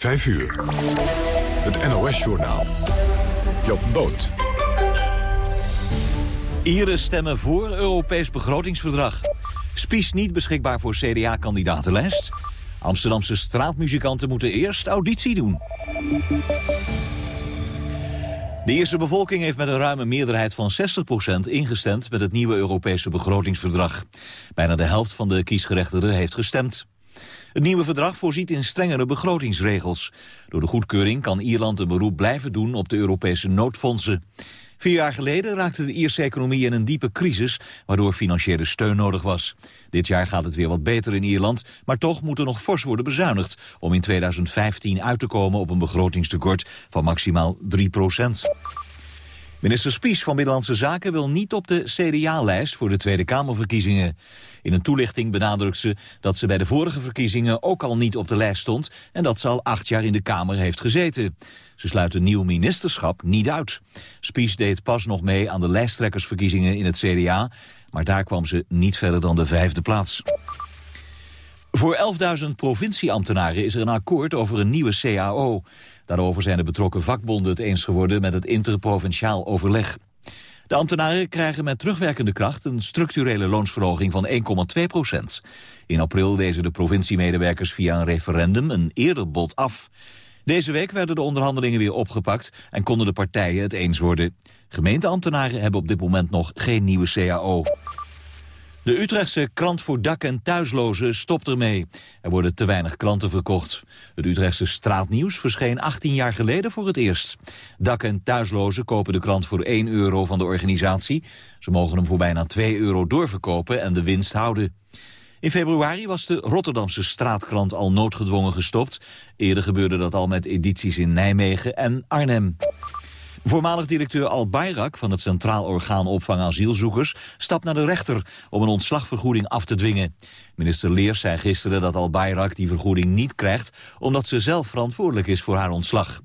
5 uur. Het NOS-journaal. Job Boot. Ieren stemmen voor Europees begrotingsverdrag. Spies niet beschikbaar voor CDA-kandidatenlijst. Amsterdamse straatmuzikanten moeten eerst auditie doen. De Ierse bevolking heeft met een ruime meerderheid van 60% ingestemd met het nieuwe Europese begrotingsverdrag. Bijna de helft van de kiesgerechtigden heeft gestemd. Het nieuwe verdrag voorziet in strengere begrotingsregels. Door de goedkeuring kan Ierland een beroep blijven doen op de Europese noodfondsen. Vier jaar geleden raakte de Ierse economie in een diepe crisis... waardoor financiële steun nodig was. Dit jaar gaat het weer wat beter in Ierland... maar toch moet er nog fors worden bezuinigd... om in 2015 uit te komen op een begrotingstekort van maximaal 3 procent. Minister Spies van Binnenlandse Zaken wil niet op de CDA-lijst voor de Tweede Kamerverkiezingen. In een toelichting benadrukt ze dat ze bij de vorige verkiezingen ook al niet op de lijst stond en dat ze al acht jaar in de Kamer heeft gezeten. Ze sluit een nieuw ministerschap niet uit. Spies deed pas nog mee aan de lijsttrekkersverkiezingen in het CDA, maar daar kwam ze niet verder dan de vijfde plaats. Voor 11.000 provincieambtenaren is er een akkoord over een nieuwe CAO. Daarover zijn de betrokken vakbonden het eens geworden met het interprovinciaal overleg. De ambtenaren krijgen met terugwerkende kracht een structurele loonsverhoging van 1,2 procent. In april wezen de provinciemedewerkers via een referendum een eerder bod af. Deze week werden de onderhandelingen weer opgepakt en konden de partijen het eens worden. Gemeenteambtenaren hebben op dit moment nog geen nieuwe CAO. De Utrechtse krant voor dak- en thuislozen stopt ermee. Er worden te weinig kranten verkocht. Het Utrechtse straatnieuws verscheen 18 jaar geleden voor het eerst. Dak- en thuislozen kopen de krant voor 1 euro van de organisatie. Ze mogen hem voor bijna 2 euro doorverkopen en de winst houden. In februari was de Rotterdamse straatkrant al noodgedwongen gestopt. Eerder gebeurde dat al met edities in Nijmegen en Arnhem. Voormalig directeur Al Bayrak van het Centraal Orgaan Opvang Asielzoekers stapt naar de rechter om een ontslagvergoeding af te dwingen. Minister Leers zei gisteren dat Al Bayrak die vergoeding niet krijgt omdat ze zelf verantwoordelijk is voor haar ontslag.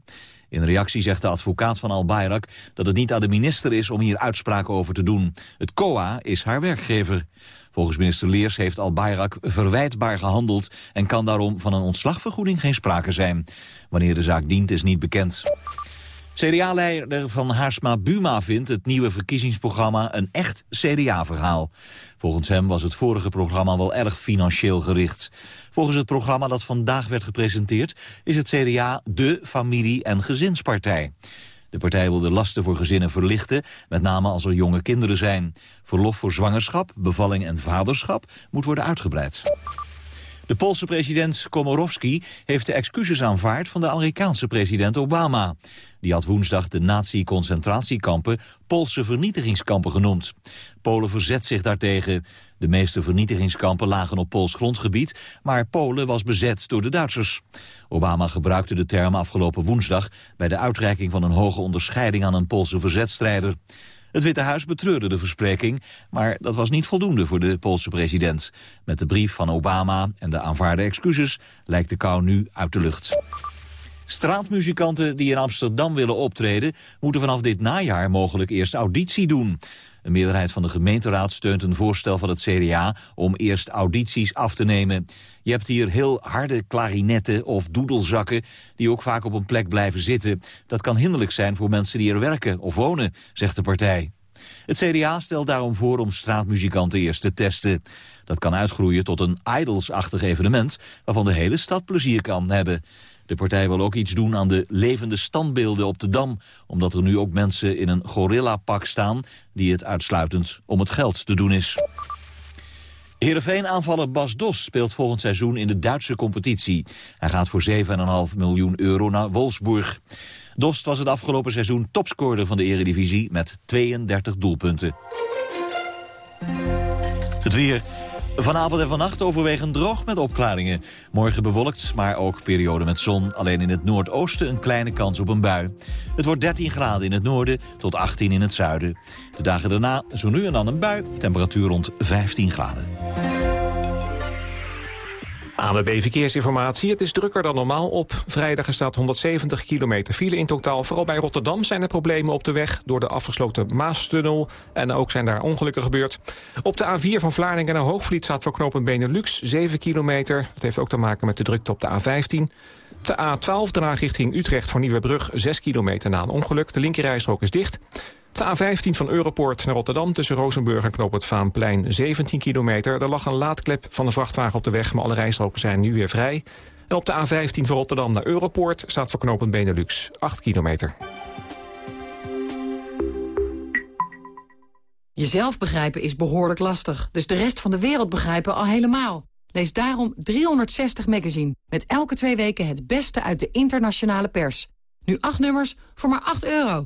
In reactie zegt de advocaat van Al Bayrak dat het niet aan de minister is om hier uitspraken over te doen. Het COA is haar werkgever. Volgens minister Leers heeft Al Bayrak verwijtbaar gehandeld en kan daarom van een ontslagvergoeding geen sprake zijn. Wanneer de zaak dient is niet bekend. CDA-leider van Haarsma Buma vindt het nieuwe verkiezingsprogramma een echt CDA-verhaal. Volgens hem was het vorige programma wel erg financieel gericht. Volgens het programma dat vandaag werd gepresenteerd is het CDA de familie- en gezinspartij. De partij wil de lasten voor gezinnen verlichten, met name als er jonge kinderen zijn. Verlof voor zwangerschap, bevalling en vaderschap moet worden uitgebreid. De Poolse president Komorowski heeft de excuses aanvaard van de Amerikaanse president Obama. Die had woensdag de nazi-concentratiekampen Poolse vernietigingskampen genoemd. Polen verzet zich daartegen. De meeste vernietigingskampen lagen op Pools grondgebied, maar Polen was bezet door de Duitsers. Obama gebruikte de term afgelopen woensdag bij de uitreiking van een hoge onderscheiding aan een Poolse verzetstrijder. Het Witte Huis betreurde de verspreking, maar dat was niet voldoende voor de Poolse president. Met de brief van Obama en de aanvaarde excuses lijkt de kou nu uit de lucht. Straatmuzikanten die in Amsterdam willen optreden... moeten vanaf dit najaar mogelijk eerst auditie doen. Een meerderheid van de gemeenteraad steunt een voorstel van het CDA... om eerst audities af te nemen. Je hebt hier heel harde klarinetten of doedelzakken... die ook vaak op een plek blijven zitten. Dat kan hinderlijk zijn voor mensen die er werken of wonen, zegt de partij. Het CDA stelt daarom voor om straatmuzikanten eerst te testen. Dat kan uitgroeien tot een idols-achtig evenement... waarvan de hele stad plezier kan hebben. De partij wil ook iets doen aan de levende standbeelden op de Dam... omdat er nu ook mensen in een gorillapak staan... die het uitsluitend om het geld te doen is. Heerenveen-aanvaller Bas Dos speelt volgend seizoen in de Duitse competitie. Hij gaat voor 7,5 miljoen euro naar Wolfsburg. Dost was het afgelopen seizoen topscorer van de eredivisie met 32 doelpunten. Het weer. Vanavond en vannacht overwegend droog met opklaringen. Morgen bewolkt, maar ook periode met zon. Alleen in het noordoosten een kleine kans op een bui. Het wordt 13 graden in het noorden tot 18 in het zuiden. De dagen daarna zo nu en dan een bui. Temperatuur rond 15 graden. ANWB Verkeersinformatie. Het is drukker dan normaal op. Vrijdag staat 170 kilometer file in totaal. Vooral bij Rotterdam zijn er problemen op de weg... door de afgesloten Maastunnel. En ook zijn daar ongelukken gebeurd. Op de A4 van Vlaardingen naar Hoogvliet staat voor knopen Benelux 7 kilometer. Dat heeft ook te maken met de drukte op de A15. Op de A12 daarna richting Utrecht voor Nieuwebrug 6 kilometer na een ongeluk. De linkerrijstrook is dicht. De A15 van Europoort naar Rotterdam tussen Rozenburg en Knoop het Vaanplein 17 kilometer. Er lag een laadklep van de vrachtwagen op de weg, maar alle rijstroken zijn nu weer vrij. En op de A15 van Rotterdam naar Europoort staat voor knooppunt Benelux 8 kilometer. Jezelf begrijpen is behoorlijk lastig, dus de rest van de wereld begrijpen al helemaal. Lees daarom 360 Magazine, met elke twee weken het beste uit de internationale pers. Nu acht nummers voor maar 8 euro.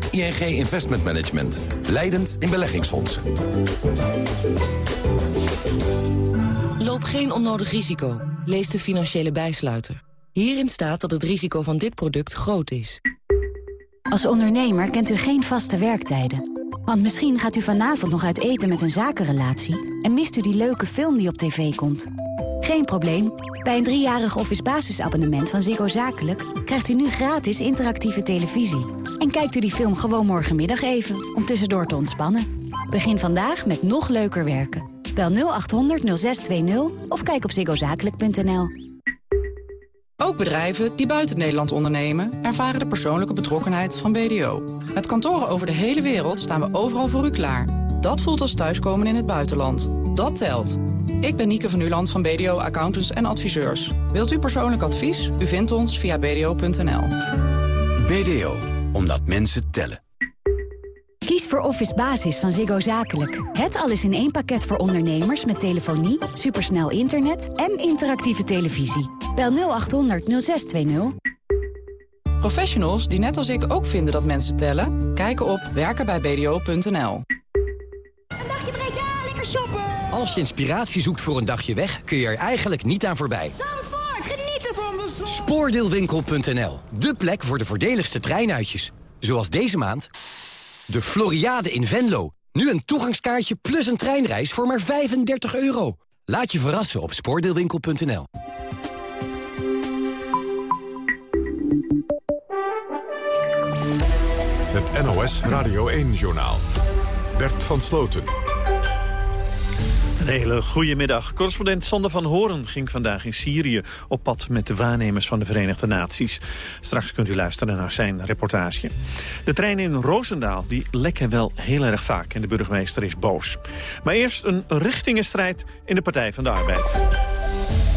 ING Investment Management. Leidend in beleggingsfondsen. Loop geen onnodig risico. Lees de financiële bijsluiter. Hierin staat dat het risico van dit product groot is. Als ondernemer kent u geen vaste werktijden. Want misschien gaat u vanavond nog uit eten met een zakenrelatie... en mist u die leuke film die op tv komt. Geen probleem. Bij een driejarig office basisabonnement van Ziggo Zakelijk... krijgt u nu gratis interactieve televisie. En kijkt u die film gewoon morgenmiddag even, om tussendoor te ontspannen. Begin vandaag met nog leuker werken. Bel 0800 0620 of kijk op ziggozakelijk.nl. Ook bedrijven die buiten Nederland ondernemen... ervaren de persoonlijke betrokkenheid van BDO. Met kantoren over de hele wereld staan we overal voor u klaar. Dat voelt als thuiskomen in het buitenland. Dat telt. Ik ben Nieke van Uland van BDO Accountants en Adviseurs. Wilt u persoonlijk advies? U vindt ons via bdo.nl. BDO, omdat mensen tellen. Kies voor Office Basis van Ziggo Zakelijk. Het alles in één pakket voor ondernemers met telefonie, supersnel internet en interactieve televisie. Bel 0800 0620. Professionals die net als ik ook vinden dat mensen tellen... kijken op werkenbijbdo.nl. Als je inspiratie zoekt voor een dagje weg, kun je er eigenlijk niet aan voorbij. Zandvoort, genieten van de zon. Spoordeelwinkel.nl, de plek voor de voordeligste treinuitjes. Zoals deze maand de Floriade in Venlo. Nu een toegangskaartje plus een treinreis voor maar 35 euro. Laat je verrassen op spoordeelwinkel.nl. Het NOS Radio 1-journaal. Bert van Sloten. Een hele goede middag. Correspondent Sander van Horen ging vandaag in Syrië op pad met de waarnemers van de Verenigde Naties. Straks kunt u luisteren naar zijn reportage. De treinen in Roosendaal die lekken wel heel erg vaak en de burgemeester is boos. Maar eerst een richtingenstrijd in de Partij van de Arbeid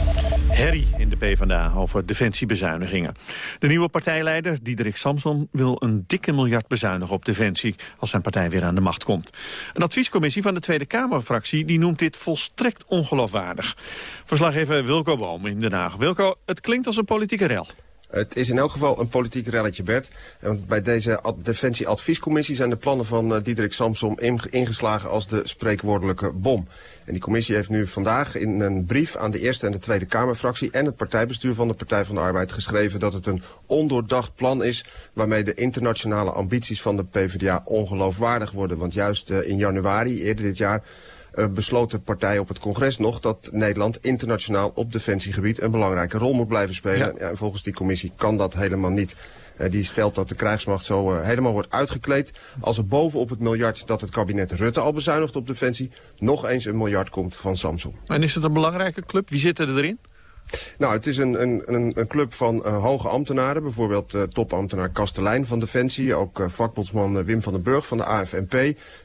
herrie in de PvdA over defensiebezuinigingen. De nieuwe partijleider, Diederik Samson, wil een dikke miljard bezuinigen op defensie als zijn partij weer aan de macht komt. Een adviescommissie van de Tweede Kamerfractie die noemt dit volstrekt ongeloofwaardig. Verslaggever Wilco Boom in Den Haag. Wilco, het klinkt als een politieke rel. Het is in elk geval een politiek relletje, Bert. Want bij deze Defensie-adviescommissie zijn de plannen van uh, Diederik Samsom ingeslagen als de spreekwoordelijke bom. En die commissie heeft nu vandaag in een brief aan de Eerste en de Tweede Kamerfractie en het partijbestuur van de Partij van de Arbeid geschreven dat het een ondoordacht plan is waarmee de internationale ambities van de PvdA ongeloofwaardig worden. Want juist uh, in januari, eerder dit jaar, uh, besloot de partij op het congres nog dat Nederland internationaal op defensiegebied een belangrijke rol moet blijven spelen. Ja. ja en volgens die commissie kan dat helemaal niet. Uh, die stelt dat de krijgsmacht zo uh, helemaal wordt uitgekleed. Als er bovenop het miljard dat het kabinet Rutte al bezuinigt op defensie... nog eens een miljard komt van Samsung. En is het een belangrijke club? Wie zit er erin? Nou, het is een, een, een club van uh, hoge ambtenaren. Bijvoorbeeld uh, topambtenaar Kastelein van Defensie. Ook uh, vakbondsman Wim van den Burg van de AFNP.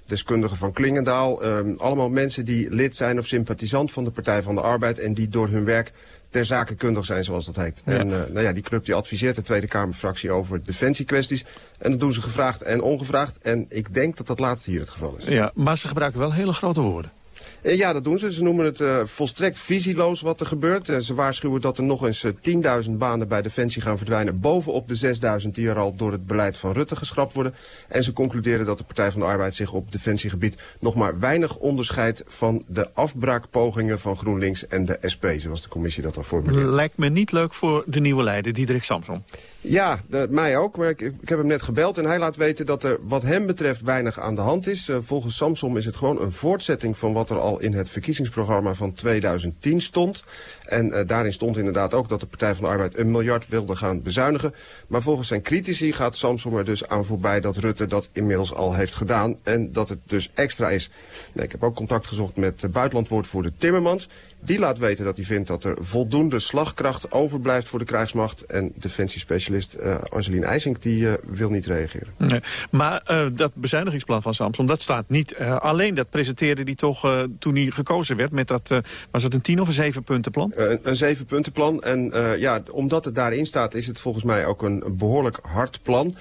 Deskundige van Klingendaal. allemaal mensen die lid zijn of sympathisant van de Partij van de Arbeid. En die door hun werk ter zake kundig zijn, zoals dat heet. Ja. En nou ja, die club die adviseert de Tweede Kamerfractie over defensiekwesties. En dat doen ze gevraagd en ongevraagd. En ik denk dat dat laatste hier het geval is. Ja, maar ze gebruiken wel hele grote woorden. Eh, ja, dat doen ze. Ze noemen het uh, volstrekt visieloos wat er gebeurt. En ze waarschuwen dat er nog eens uh, 10.000 banen bij Defensie gaan verdwijnen... bovenop de 6.000 die er al door het beleid van Rutte geschrapt worden. En ze concluderen dat de Partij van de Arbeid zich op defensiegebied... nog maar weinig onderscheidt van de afbraakpogingen van GroenLinks en de SP... zoals de commissie dat al formuleert. Lijkt me niet leuk voor de nieuwe leider, Diederik Samson. Ja, mij ook. Maar ik, ik, heb hem net gebeld en hij laat weten dat er wat hem betreft weinig aan de hand is. Uh, volgens Samsom is het gewoon een voortzetting van wat er al in het verkiezingsprogramma van 2010 stond. En uh, daarin stond inderdaad ook dat de Partij van de Arbeid een miljard wilde gaan bezuinigen. Maar volgens zijn critici gaat Samsom er dus aan voorbij dat Rutte dat inmiddels al heeft gedaan. En dat het dus extra is. Nee, ik heb ook contact gezocht met de buitenlandwoordvoerder Timmermans. Die laat weten dat hij vindt dat er voldoende slagkracht overblijft voor de krijgsmacht. En defensiespecialist uh, Angelien IJsink die uh, wil niet reageren. Nee, maar dat bezuinigingsplan van Samson, dat staat niet alleen. Dat presenteerde hij toch toen hij gekozen werd met dat, was het een tien of een zeven puntenplan? Een, een zeven puntenplan. En ja, omdat het daarin staat is het volgens mij ook een behoorlijk hard plan.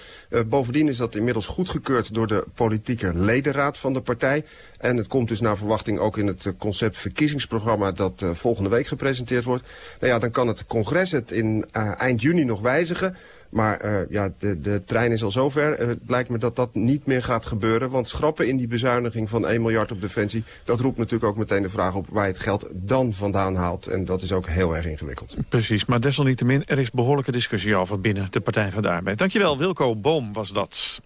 bovendien is dat inmiddels goedgekeurd door de politieke ledenraad van de partij. En het komt dus naar verwachting ook in het eh, concept verkiezingsprogramma dat volgende week gepresenteerd wordt. Nou ja, dan kan het congres het in eind juni nog wijzigen. Maar uh, ja, de, de trein is al zover. Uh, het lijkt me dat dat niet meer gaat gebeuren. Want schrappen in die bezuiniging van 1 miljard op defensie... dat roept natuurlijk ook meteen de vraag op waar je het geld dan vandaan haalt. En dat is ook heel erg ingewikkeld. Precies, maar desalniettemin, er is behoorlijke discussie over binnen de Partij van de Arbeid. Dankjewel, Wilco Boom was dat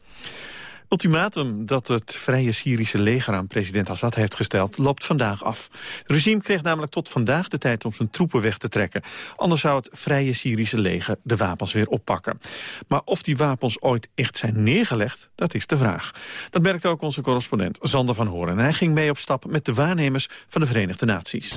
ultimatum dat het Vrije Syrische leger aan president Assad heeft gesteld... loopt vandaag af. Het regime kreeg namelijk tot vandaag de tijd om zijn troepen weg te trekken. Anders zou het Vrije Syrische leger de wapens weer oppakken. Maar of die wapens ooit echt zijn neergelegd, dat is de vraag. Dat merkte ook onze correspondent Zander van Horen. En hij ging mee op stap met de waarnemers van de Verenigde Naties.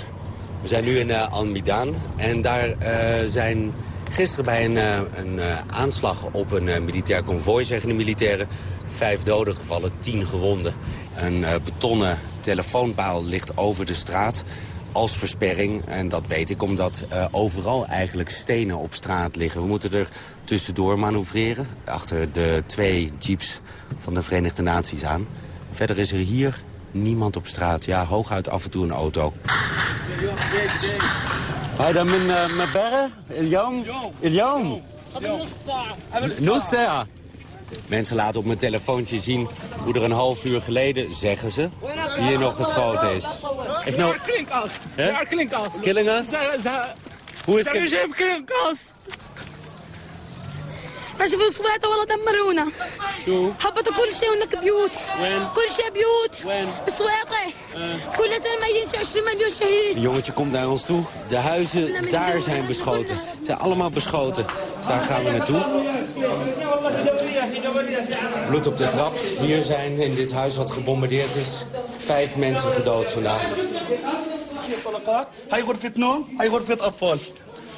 We zijn nu in uh, Al-Midan en daar uh, zijn Gisteren bij een, uh, een uh, aanslag op een uh, militair konvooi, zeggen de militairen... vijf doden gevallen, tien gewonden. Een betonnen telefoonpaal ligt over de straat als versperring. En dat weet ik omdat overal eigenlijk stenen op straat liggen. We moeten er tussendoor manoeuvreren, achter de twee jeeps van de Verenigde Naties aan. Verder is er hier Niemand op straat. Ja, hooguit af en toe een auto. Hij dan mijn eh, mijn berg? Iljoom? Iljoom? Nusser. Mensen laten op mijn telefoontje zien hoe er een half uur geleden, zeggen ze, hier nog geschoten is. Ik nou... Killing us. Killing us? Hoe is het? killing us. رجفوا صباطة والله دمرونا شو؟ حبطوا كل شيء هناك بيوت وين؟ كل شيء بيوت وين؟ بسواقة Uh. كل سنة ميتين 20 مليون شهيد Een jongetje komt naar ons toe. De huizen daar zijn beschoten. Ze zijn allemaal beschoten. Dus daar gaan we naartoe. Bloed op de trap. Hier zijn in dit huis wat gebombardeerd is... vijf mensen gedood vandaag. هاي غرفة نوم هاي غرفة أطفال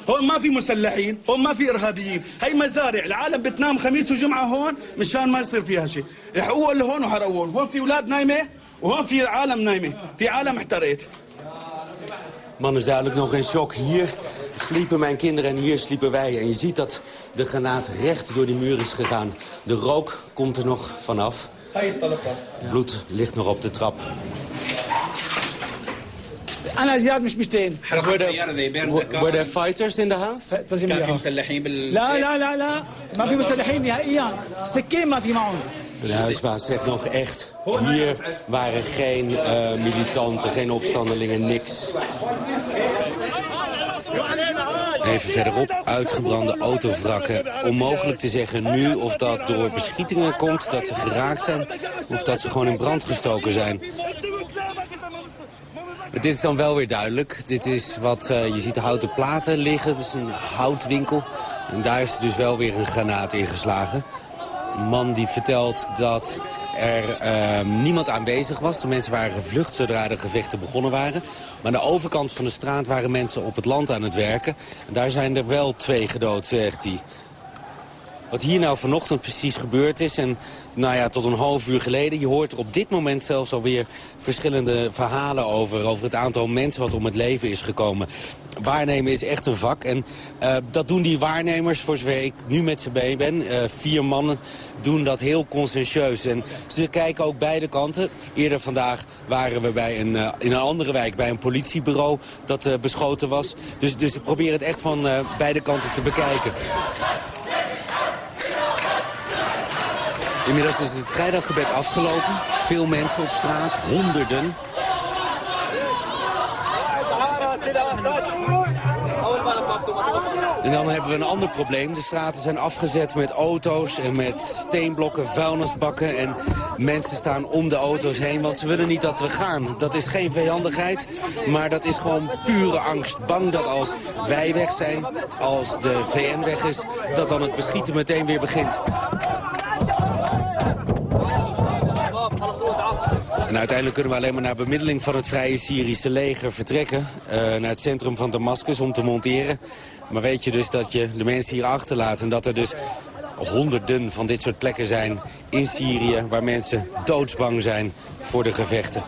هون ما في مسلحين هون ما في إرهابيين هاي مزارع العالم بتنام خميس وجمعة هون مشان ما يصير فيها شيء يحقوا اللي هون وحرقوهم هون في أولاد نايمة وهون في عالم نايمة في عالم احترقت Man is duidelijk nog in shock. Hier sliepen mijn kinderen en hier sliepen wij. En je ziet dat de granaat recht door die muur is gegaan. De rook komt er nog vanaf. Bloed ligt nog op de trap. انا زياد مش مشتين Were there, were there fighters in the house? كان في مسلحين بال لا لا لا لا ما في مسلحين نهائيا سكين ما في معهم De huisbaas zegt nog echt, hier waren geen uh, militanten, geen opstandelingen, niks. Even verderop, uitgebrande autovrakken. Onmogelijk te zeggen nu of dat door beschietingen komt, dat ze geraakt zijn... of dat ze gewoon in brand gestoken zijn. Dit is dan wel weer duidelijk. Dit is wat, uh, je ziet de houten platen liggen, het is een houtwinkel. En daar is dus wel weer een granaat ingeslagen. Een man die vertelt dat er uh, niemand aanwezig was. De mensen waren gevlucht zodra de gevechten begonnen waren. Maar aan de overkant van de straat waren mensen op het land aan het werken. En daar zijn er wel twee gedood, zegt hij. Wat hier nou vanochtend precies gebeurd is. En nou ja, tot een half uur geleden. Je hoort er op dit moment zelfs alweer verschillende verhalen over. Over het aantal mensen wat om het leven is gekomen. Waarnemen is echt een vak. En uh, dat doen die waarnemers, voor zover ik nu met ze bij ben. Uh, vier mannen doen dat heel conscientieus. En ze kijken ook beide kanten. Eerder vandaag waren we bij een, uh, in een andere wijk bij een politiebureau dat beschoten was. Dus, dus ik probeer het echt van beide kanten te bekijken. Inmiddels is het vrijdaggebed afgelopen. Veel mensen op straat, honderden. En dan hebben we een ander probleem. De straten zijn afgezet met auto's en met steenblokken, vuilnisbakken. En mensen staan om de auto's heen, want ze willen niet dat we gaan. Dat is geen vijandigheid, maar dat is gewoon pure angst. Bang dat als wij weg zijn, als de VN weg is, dat dan het beschieten meteen weer begint. En uiteindelijk kunnen we alleen maar naar bemiddeling van het Vrije Syrische leger vertrekken. Uh, naar het centrum van Damascus om te monteren. Maar weet je dus dat je de mensen hier achterlaat en dat er dus honderden van dit soort plekken zijn in Syrië... waar mensen doodsbang zijn voor de gevechten.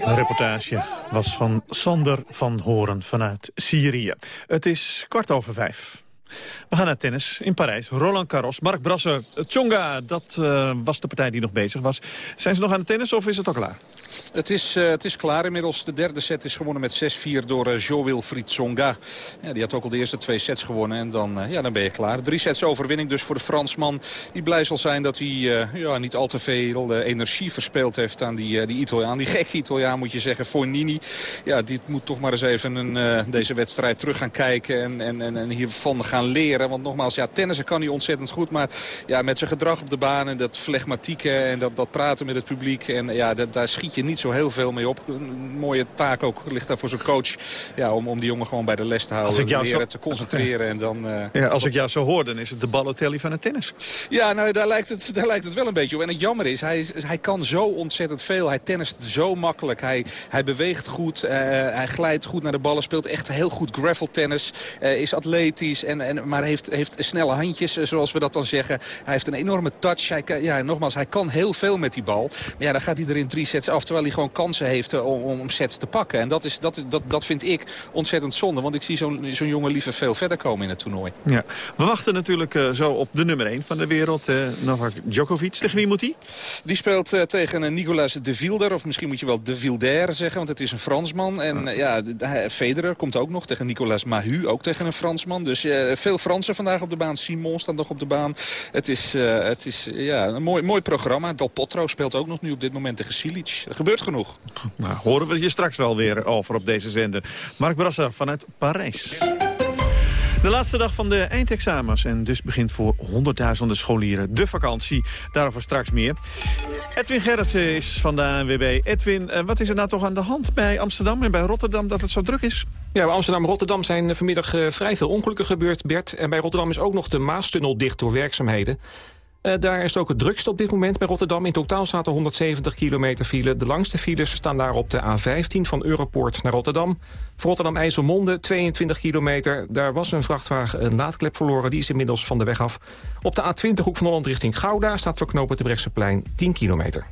Een reportage was van Sander van Horen vanuit Syrië. Het is kwart over vijf. We gaan naar tennis in Parijs. Roland Garros, Mark Brasser, Tsonga, dat uh, was de partij die nog bezig was. Zijn ze nog aan het tennis of is het al klaar? Het is, uh, het is klaar inmiddels. De derde set is gewonnen met 6-4 door uh, Jo Wilfried Tsonga. Die had ook al de eerste twee sets gewonnen en dan, ja, dan ben je klaar. Drie sets overwinning dus voor de Fransman. Die blij zal zijn dat hij ja, niet al te veel energie verspeeld heeft aan die, die Italiaan. Die gekke Italiaan moet je zeggen, Fornini. Ja, die moet toch maar eens even een, deze wedstrijd terug gaan kijken en, en, en, en hiervan gaan leren. Want nogmaals, ja, tennissen kan hij ontzettend goed. Maar ja, met zijn gedrag op de baan en dat flegmatieke en dat, dat praten met het publiek. En ja, dat, daar schiet je niet zo heel veel mee op. Een mooie taak ook ligt daar voor zijn coach. Ja, om, om die jongen gewoon bij de les te houden. Leren zo... te concentreren. En dan, uh... ja, als ik jou zo hoor, dan is het de Balotelli van het tennis. Ja, nou, daar lijkt het, daar lijkt het wel een beetje op. En het jammer is, hij, hij kan zo ontzettend veel. Hij tennist zo makkelijk. Hij, hij beweegt goed. Uh, hij glijdt goed naar de ballen. Speelt echt heel goed gravel tennis. Uh, is atletisch. En, en, maar heeft, heeft snelle handjes, eh, zoals we dat dan zeggen. Hij heeft een enorme touch. Hij, ja, nogmaals, hij kan heel veel met die bal. Maar ja, dan gaat hij er in drie sets af, terwijl hij gewoon kansen heeft eh, om, om sets te pakken. En dat, is, dat, dat, dat vind ik ontzettend zonde, want ik zie zo'n zo'n jongen liever veel verder komen in het toernooi. Ja. We wachten natuurlijk uh, zo op de nummer 1 van de wereld, uh, Novak Djokovic. Tegen wie moet hij? Die speelt uh, tegen Nicolas de Vilder, of misschien moet je wel de Vilder zeggen, want het is een Fransman. En ja, Federer komt ook nog tegen Nicolas Mahu, ook tegen een Fransman. Dus veel Fransen vandaag op de baan. Simon staat nog op de baan. Het is, uh, het is ja, een mooi, mooi programma. Del Potro speelt ook nog nu op dit moment tegen Silic. Er gebeurt genoeg. Nou, horen we je straks wel weer over op deze zender. Mark Brasser vanuit Parijs. De laatste dag van de eindexamens en dus begint voor honderdduizenden scholieren de vakantie. Daarover straks meer. Edwin Gerritsen is van de ANWB. Edwin, eh, wat is er nou toch aan de hand bij Amsterdam en bij Rotterdam dat het zo druk is? Ja, bij Amsterdam en Rotterdam zijn vanmiddag uh, vrij veel ongelukken gebeurd, Bert. En bij Rotterdam is ook nog de Maastunnel dicht door werkzaamheden. Uh, daar is het ook het drukste op dit moment bij Rotterdam. In totaal er 170 kilometer file. De langste files staan daar op de A15 van Europoort naar Rotterdam. Voor Rotterdam-IJsselmonde 22 kilometer. Daar was een vrachtwagen een laadklep verloren. Die is inmiddels van de weg af. Op de A20 hoek van Holland richting Gouda staat voor knopen de Brechtseplein 10 kilometer.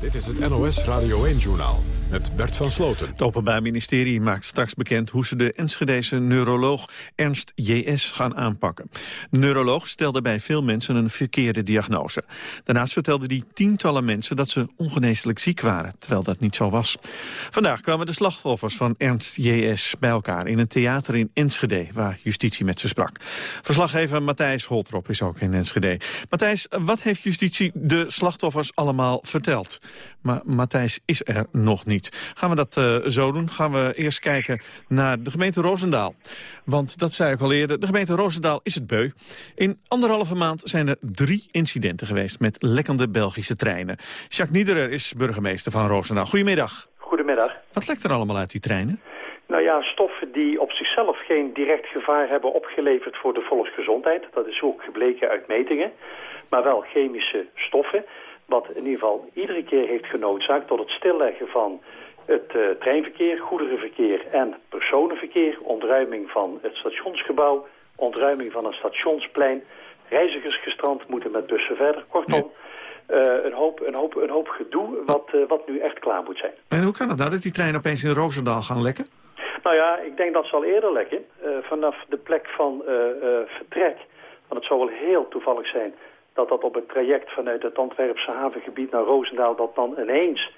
Dit is het NOS Radio 1-journaal met Bert van Sloten. Het Openbaar Ministerie maakt straks bekend hoe ze de Enschedese neuroloog Ernst J.S. gaan aanpakken. Neuroloog stelde bij veel mensen een verkeerde diagnose. Daarnaast vertelde hij tientallen mensen dat ze ongeneeslijk ziek waren, terwijl dat niet zo was. Vandaag kwamen de slachtoffers van Ernst J.S. bij elkaar in een theater in Enschede, waar justitie met ze sprak. Verslaggever Matthijs Holtrop is ook in Enschede. Matthijs, wat heeft justitie de slachtoffers allemaal verteld? Maar Matthijs is er nog niet. Gaan we dat uh, zo doen? Gaan we eerst kijken naar de gemeente Roosendaal. Want dat zei ik al eerder, de gemeente Roosendaal is het beu. In anderhalve maand zijn er drie incidenten geweest met lekkende Belgische treinen. Jacques Niederer is burgemeester van Roosendaal. Goedemiddag. Goedemiddag. Wat lekt er allemaal uit die treinen? Nou ja, stoffen die op zichzelf geen direct gevaar hebben opgeleverd voor de volksgezondheid. Dat is ook gebleken uit metingen. Maar wel chemische stoffen wat in ieder geval iedere keer heeft genoodzaakt tot het stilleggen van het uh, treinverkeer, goederenverkeer en personenverkeer, ontruiming van het stationsgebouw, ontruiming van een stationsplein. Reizigers gestrand moeten met bussen verder. Kortom, eh, een, hoop, een, hoop, een hoop gedoe wat, eh, wat nu echt klaar moet zijn. En hoe kan het nou dat die treinen opeens in Roosendaal gaan lekken? Nou ja, ik denk dat ze al eerder lekken. Eh, vanaf de plek van vertrek. Want het zou wel heel toevallig zijn dat dat op het traject vanuit het Antwerpse havengebied naar Roosendaal... dat dan ineens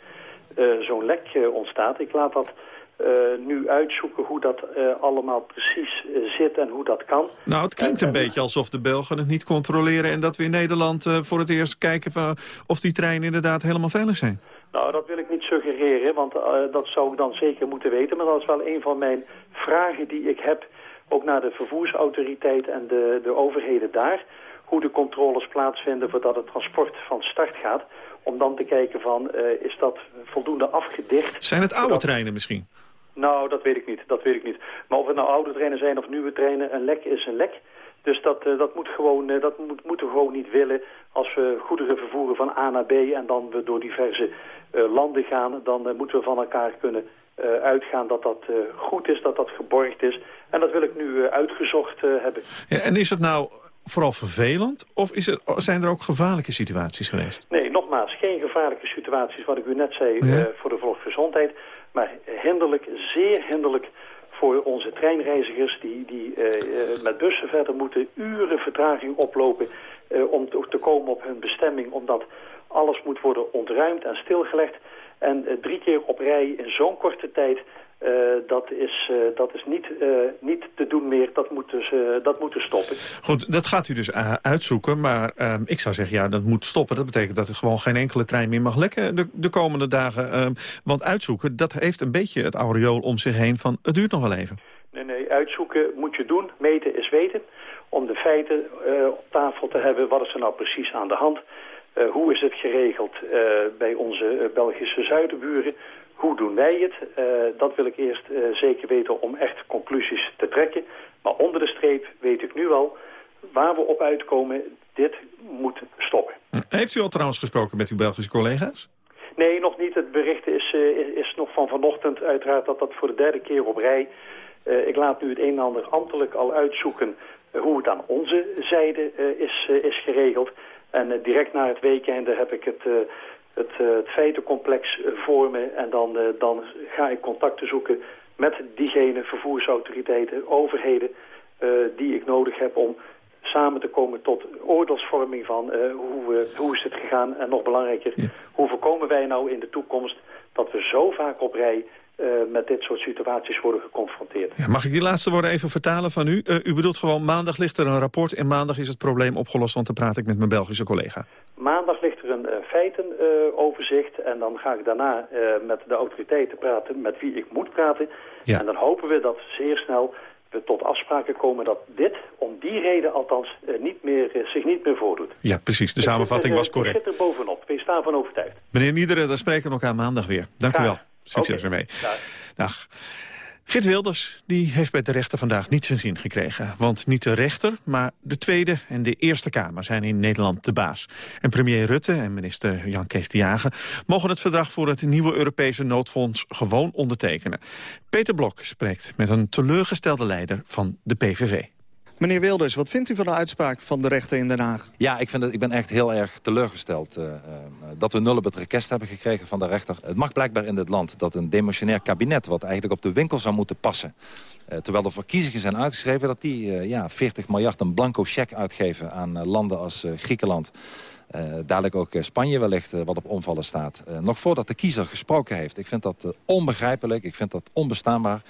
zo'n lek ontstaat. Ik laat dat uh, nu uitzoeken hoe dat allemaal precies zit en hoe dat kan. Nou, het klinkt een beetje alsof de Belgen het niet controleren... en dat we in Nederland voor het eerst kijken van of die treinen inderdaad helemaal veilig zijn. Nou, dat wil ik niet suggereren, want dat zou ik dan zeker moeten weten. Maar dat is wel een van mijn vragen die ik heb, ook naar de vervoersautoriteit en de, de overheden daar. Hoe de controles plaatsvinden voordat het transport van start gaat. Om dan te kijken van, is dat voldoende afgedicht? Zijn het oude treinen misschien? Nou, dat weet ik niet. Dat weet ik niet. Maar of het nou oude treinen zijn of nieuwe treinen, een lek is een lek. Dus dat, uh, dat, moet gewoon, uh, dat moet, moeten we gewoon niet willen. Als we goederen vervoeren van A naar B en dan we door diverse uh, landen gaan... dan moeten we van elkaar kunnen uitgaan dat dat goed is, dat dat geborgd is. En dat wil ik nu uitgezocht hebben. Ja, en is het nou vooral vervelend of is het, zijn er ook gevaarlijke situaties geweest? Nee, nogmaals, geen gevaarlijke situaties, wat ik u net zei, ja. voor de volksgezondheid maar hinderlijk, zeer hinderlijk voor onze treinreizigers die, die uh, met bussen verder moeten uren vertraging oplopen uh, om te komen op hun bestemming, omdat alles moet worden ontruimd en stilgelegd. En drie keer op rij in zo'n korte tijd uh, dat is, uh, dat is niet, uh, niet te doen meer. Dat moet, dus, dat moet dus stoppen. Goed, dat gaat u dus uitzoeken. Maar ehm, ik zou zeggen, ja, dat moet stoppen. Dat betekent dat er gewoon geen enkele trein meer mag lekken de, de komende dagen. Ehm, want uitzoeken, dat heeft een beetje het aureool om zich heen van... het duurt nog wel even. Nee, nee, uitzoeken moet je doen. Meten is weten. Om de feiten op tafel te hebben. Wat is er nou precies aan de hand? hoe is het geregeld bij onze Belgische zuidenburen? Hoe doen wij het? Uh, dat wil ik eerst uh, zeker weten om echt conclusies te trekken. Maar onder de streep weet ik nu al waar we op uitkomen. Dit moet stoppen. Heeft u al trouwens gesproken met uw Belgische collega's? Nee, nog niet. Het bericht is, uh, is nog van vanochtend. Uiteraard dat dat voor de derde keer op rij. ik laat nu het een en ander ambtelijk al uitzoeken hoe het aan onze zijde is, is geregeld. En direct na het weekende heb ik het het, uh, het feitencomplex eh, vormen. En dan, uh, dan ga ik contacten zoeken met diegene, vervoersautoriteiten, overheden... Uh, die ik nodig heb om samen te komen tot oordeelsvorming van hoe, hoe is het gegaan. En nog belangrijker, hoe voorkomen wij nou in de toekomst dat we zo vaak op rij... Uh, met dit soort situaties worden geconfronteerd. Ja, mag ik die laatste woorden even vertalen van u? U bedoelt gewoon maandag ligt er een rapport en maandag is het probleem opgelost... want dan praat ik met mijn Belgische collega. Maandag ligt feitenoverzicht en dan ga ik daarna met de autoriteiten praten... met wie ik moet praten. Ja. En dan hopen we dat zeer snel we tot afspraken komen dat dit, om die reden althans, niet meer, zich niet meer voordoet. Ja, precies. De samenvatting was correct. Ik zit er bovenop. Wees daarvan overtuigd. Meneer Niederen, dan spreken we elkaar maandag weer. Dank Graag. u wel. Succes okay. ermee. Dag. Dag. Geert Wilders die heeft bij de rechter vandaag niet zijn zin gekregen. Want niet de rechter, maar de Tweede en de Eerste Kamer zijn in Nederland de baas. En premier Rutte en minister Jan Kees de Jager... mogen het verdrag voor het nieuwe Europese noodfonds gewoon ondertekenen. Peter Blok spreekt met een teleurgestelde leider van de PVV. Meneer Wilders, wat vindt u van de uitspraak van de rechter in Den Haag? Ja, ik, vind het, ik ben echt heel erg teleurgesteld uh, uh, dat we nul op het rekest hebben gekregen van de rechter. Het mag blijkbaar in dit land dat een demissionair kabinet... wat eigenlijk op de winkel zou moeten passen... Uh, terwijl er verkiezingen zijn uitgeschreven... dat die ja, 40 miljard een blanco cheque uitgeven aan landen als Griekenland... Dadelijk ook Spanje wellicht wat op omvallen staat. Nog voordat de kiezer gesproken heeft. Ik vind dat onbegrijpelijk, ik vind dat onbestaanbaar.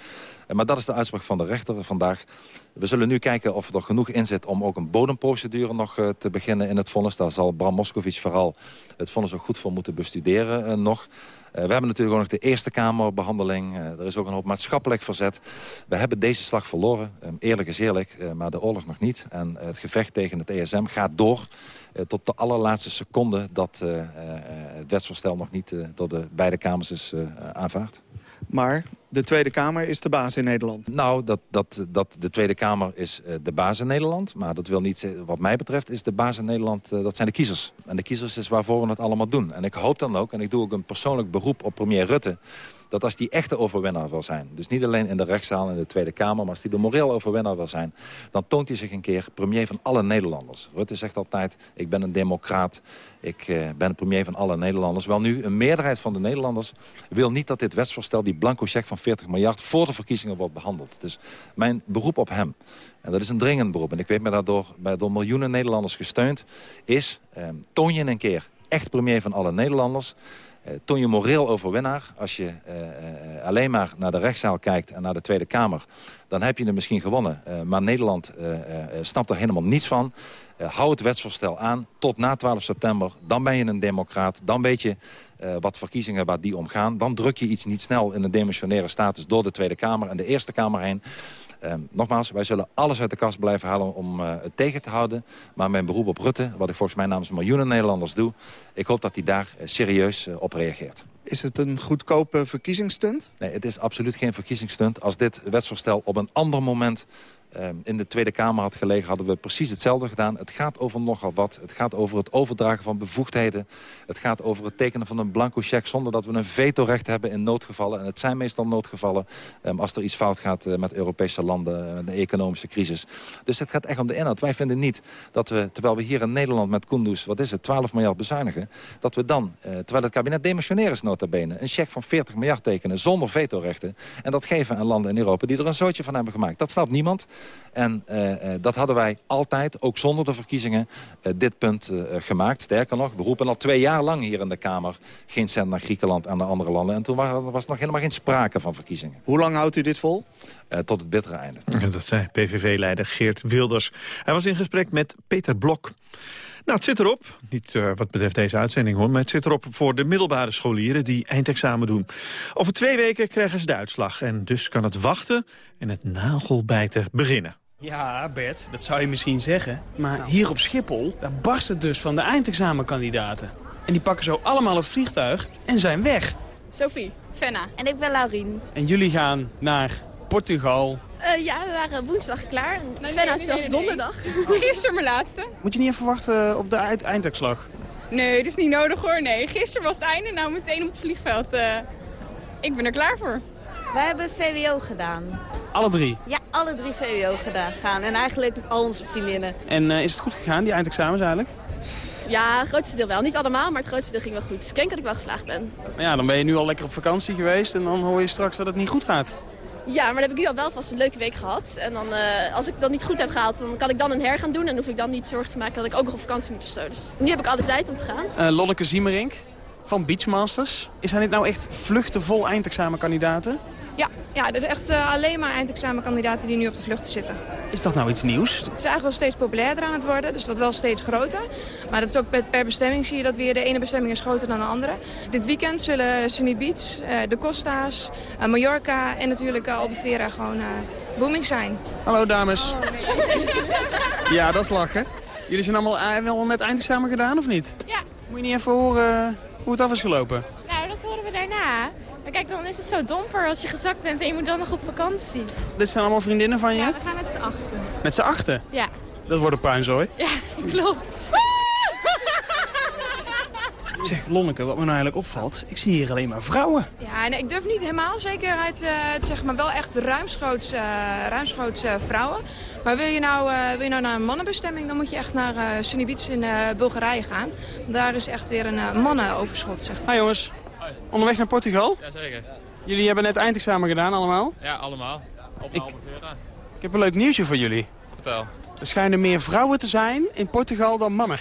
Maar dat is de uitspraak van de rechter vandaag. We zullen nu kijken of er genoeg in zit om ook een bodemprocedure nog te beginnen in het vonnis. Daar zal Bram Moskovic vooral het vonnis ook goed voor moeten bestuderen nog. we hebben natuurlijk ook nog de Eerste Kamerbehandeling. er is ook een hoop maatschappelijk verzet. We hebben deze slag verloren. eerlijk is eerlijk, maar de oorlog nog niet. En het gevecht tegen het ESM gaat door tot de allerlaatste seconde dat het wetsvoorstel nog niet door de beide kamers is aanvaard. Maar De Tweede Kamer is de baas in Nederland. Nou, dat, dat, dat de Tweede Kamer is uh, de baas in Nederland. Maar dat wil niet, wat mij betreft, is de baas in Nederland, uh, dat zijn de kiezers. En de kiezers is waarvoor we het allemaal doen. En ik hoop dan ook, en ik doe ook een persoonlijk beroep op premier Rutte dat als die echte overwinnaar wil zijn... dus niet alleen in de rechtszaal in de Tweede Kamer... maar als die de moreel overwinnaar wil zijn... dan toont hij zich een keer premier van alle Nederlanders. Rutte zegt altijd, ik ben een democraat... ik uh, ben premier van alle Nederlanders. Wel nu, een meerderheid van de Nederlanders wil niet dat dit wetsvoorstel... die blanco cheque van 40 miljard voor de verkiezingen wordt behandeld. Dus mijn beroep op hem... En dat is een dringend beroep. En ik weet me daardoor door miljoenen Nederlanders gesteund. Is, eh, toon je een keer echt premier van alle Nederlanders. Uh, toon je moreel overwinnaar. Als je uh, uh, alleen maar naar de rechtszaal kijkt en naar de Tweede Kamer... dan heb je het misschien gewonnen. maar Nederland snapt er helemaal niets van. hou het wetsvoorstel aan tot na 12 september. Dan ben je een democraat. Dan weet je wat verkiezingen waar die omgaan. Dan druk je iets niet snel in een demissionaire status... door de Tweede Kamer en de Eerste Kamer heen. Uh, nogmaals, wij zullen alles uit de kast blijven halen om uh, het tegen te houden. Maar mijn beroep op Rutte, wat ik volgens mij namens miljoenen Nederlanders doe... ik hoop dat hij daar uh, serieus op reageert. Is het een goedkope verkiezingsstunt? Nee, het is absoluut geen verkiezingsstunt. Als dit wetsvoorstel op een ander moment in de Tweede Kamer had gelegen... hadden we precies hetzelfde gedaan. Het gaat over nogal wat. Het gaat over het overdragen van bevoegdheden. Het gaat over het tekenen van een blanco cheque... zonder dat we een vetorecht hebben in noodgevallen. En het zijn meestal noodgevallen um, als er iets fout gaat uh, met Europese landen... met een economische crisis. Dus het gaat echt om de inhoud. Wij vinden niet dat we, terwijl we hier in Nederland met Kunduz... wat is het, 12 miljard bezuinigen... dat we dan, uh, terwijl het kabinet demissionair is nota bene... een cheque van 40 miljard tekenen zonder vetorechten... en dat geven aan landen in Europa die er een zootje van hebben gemaakt. Dat snapt niemand. En uh, uh, dat hadden wij altijd, ook zonder de verkiezingen, uh, dit punt gemaakt. Sterker nog, we roepen al twee jaar lang hier in de Kamer... geen cent naar Griekenland en naar andere landen. En toen was, was er nog helemaal geen sprake van verkiezingen. Hoe lang houdt u dit vol? tot het bittere einde. Dat zei PVV-leider Geert Wilders. Hij was in gesprek met Peter Blok. Nou, het zit erop. Niet uh, wat betreft deze uitzending hoor, maar het zit erop voor de middelbare scholieren die eindexamen doen. Over twee weken krijgen ze de uitslag en dus kan het wachten en het nagelbijten beginnen. Ja, Bert, dat zou je misschien zeggen. Maar hier op Schiphol, daar barst het dus van de eindexamenkandidaten. En die pakken zo allemaal het vliegtuig en zijn weg. Sophie, Fenna en ik ben Laurien. En jullie gaan naar Portugal. Uh, ja, we waren woensdag klaar. Nee, nee, zelfs nee, donderdag. Gisteren mijn laatste. Moet je niet even wachten op de einduitslag? Nee, dat is niet nodig hoor. Nee, gisteren was het einde. Nou meteen op het vliegveld. Uh, ik ben er klaar voor. Wij hebben VWO gedaan. Alle drie? Ja, alle drie VWO gedaan. Gaan. En eigenlijk al onze vriendinnen. En uh, is het goed gegaan, die eindexamens eigenlijk? Ja, het grootste deel wel. Niet allemaal, maar het grootste deel ging wel goed. Dus ik denk dat ik wel geslaagd ben. Maar ja, dan ben je nu al lekker op vakantie geweest en dan hoor je straks dat het niet goed gaat. Ja, maar dan heb ik nu al wel vast een leuke week gehad. En dan, uh, als ik dat niet goed heb gehaald, dan kan ik dan een her gaan doen. En hoef ik dan niet zorgen te maken dat ik ook nog op vakantie moet of zo. Dus nu heb ik alle tijd om te gaan. Uh, Lonneke Ziemerink van Beachmasters. Zijn dit nou echt vluchten vol eindexamenkandidaten? Ja, ja dat is echt uh, alleen maar eindexamenkandidaten die nu op de vlucht zitten. Is dat nou iets nieuws? Het is eigenlijk wel steeds populairder aan het worden, dus dat wel steeds groter. Maar dat is ook per, bestemming zie je dat weer de ene bestemming is groter dan de andere. Dit weekend zullen Sunny Beach, uh, de Costa's, uh, Mallorca en natuurlijk uh, Albufeira gewoon booming zijn. Hallo dames. Oh, ja, dat is lachen. Jullie zijn allemaal wel net eindexamen gedaan of niet? Ja. Moet je niet even horen hoe het af is gelopen? Nou, dat horen we daarna. Maar kijk, dan is het zo domper als je gezakt bent en je moet dan nog op vakantie. Dit zijn allemaal vriendinnen van je? Ja, we gaan met z'n achten. Met z'n achten? Ja. Dat wordt een puinzooi. Ja, klopt. Zeg, Lonneke, wat me nou eigenlijk opvalt, ik zie hier alleen maar vrouwen. Ja, nee, ik durf niet helemaal zeker uit uh, zeg maar wel echt ruimschoots, uh, ruimschoots uh, vrouwen. Maar wil je, nou, wil je nou naar een mannenbestemming, dan moet je echt naar uh, Sunny Beach in Bulgarije gaan. Daar is echt weer een mannenoverschot, zeg maar. Hi jongens. Onderweg naar Portugal? Jazeker. Jullie hebben net eindexamen gedaan allemaal? Ja, allemaal. Op ik, ik heb een leuk nieuwsje voor jullie. Vertel. Er schijnen meer vrouwen te zijn in Portugal dan mannen.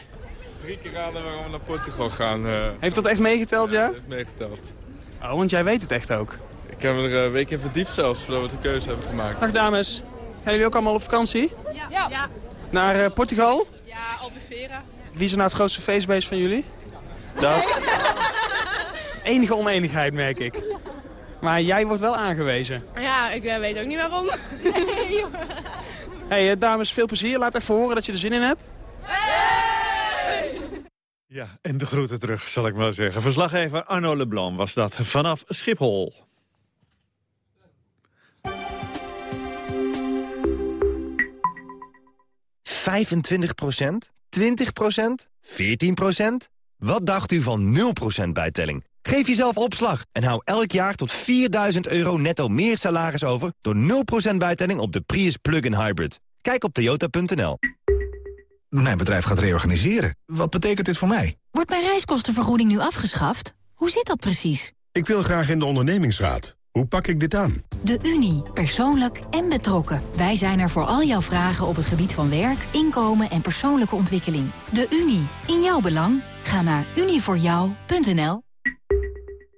Drie keer raden waarom we naar Portugal gaan. Uh... Heeft dat echt meegeteld, ja? Ja, heeft meegeteld. Oh, want jij weet het echt ook. Ik heb er een week in verdiept zelfs, voordat we de keuze hebben gemaakt. Dag dames. Gaan jullie ook allemaal op vakantie? Ja. ja. Naar uh, Portugal? Ja, Albufeira. Wie is er nou het grootste feestbeest van jullie? Dat. enige oneenigheid, merk ik. Maar jij wordt wel aangewezen. Ja, ik eh, weet ook niet waarom. Nee, hey, eh, dames, veel plezier. Laat even horen dat je er zin in hebt. Hey! Ja, en de groeten terug, zal ik maar zeggen. Verslaggever Arno Leblanc was dat vanaf Schiphol. ...25%? 20%? 14%? Wat dacht u van 0% bijtelling? Geef jezelf opslag en hou elk jaar tot 4000 euro netto meer salaris over... door 0% bijtelling op de Prius Plug-in Hybrid. Kijk op toyota.nl. Mijn bedrijf gaat reorganiseren. Wat betekent dit voor mij? Wordt mijn reiskostenvergoeding nu afgeschaft? Hoe zit dat precies? Ik wil graag in de ondernemingsraad. Hoe pak ik dit aan? De Unie. Persoonlijk en betrokken. Wij zijn er voor al jouw vragen op het gebied van werk, inkomen en persoonlijke ontwikkeling. De Unie. In jouw belang. Ga naar unievoorjou.nl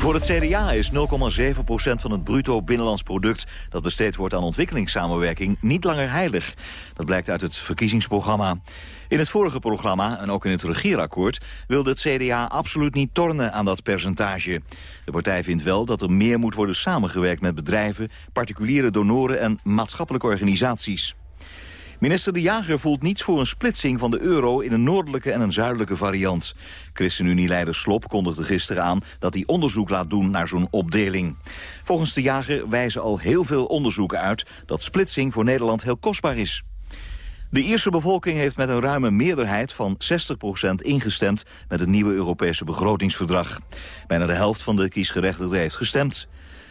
Voor het CDA is 0,7% van het bruto binnenlands product... dat besteed wordt aan ontwikkelingssamenwerking niet langer heilig. Dat blijkt uit het verkiezingsprogramma. In het vorige programma, en ook in het regeerakkoord... wilde het CDA absoluut niet tornen aan dat percentage. De partij vindt wel dat er meer moet worden samengewerkt met bedrijven... particuliere donoren en maatschappelijke organisaties. Minister De Jager voelt niets voor een splitsing van de euro in een noordelijke en een zuidelijke variant. ChristenUnie-leider Slop kondigde gisteren aan dat hij onderzoek laat doen naar zo'n opdeling. Volgens De Jager wijzen al heel veel onderzoeken uit dat splitsing voor Nederland heel kostbaar is. De Ierse bevolking heeft met een ruime meerderheid van 60% ingestemd met het nieuwe Europese begrotingsverdrag. Bijna de helft van de kiesgerechtigden heeft gestemd.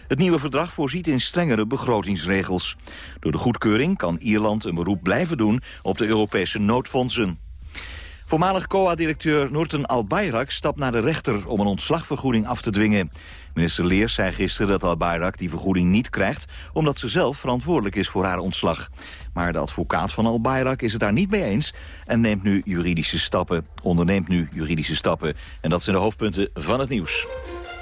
Het nieuwe verdrag voorziet in strengere begrotingsregels. Door de goedkeuring kan Ierland een beroep blijven doen op de Europese noodfondsen. Voormalig COA-directeur Noorten Al-Bayrak stapt naar de rechter om een ontslagvergoeding af te dwingen. Minister Leers zei gisteren dat Al-Bayrak die vergoeding niet krijgt... omdat ze zelf verantwoordelijk is voor haar ontslag. Maar de advocaat van Al-Bayrak is het daar niet mee eens... en neemt nu juridische stappen, onderneemt nu juridische stappen. En dat zijn de hoofdpunten van het nieuws.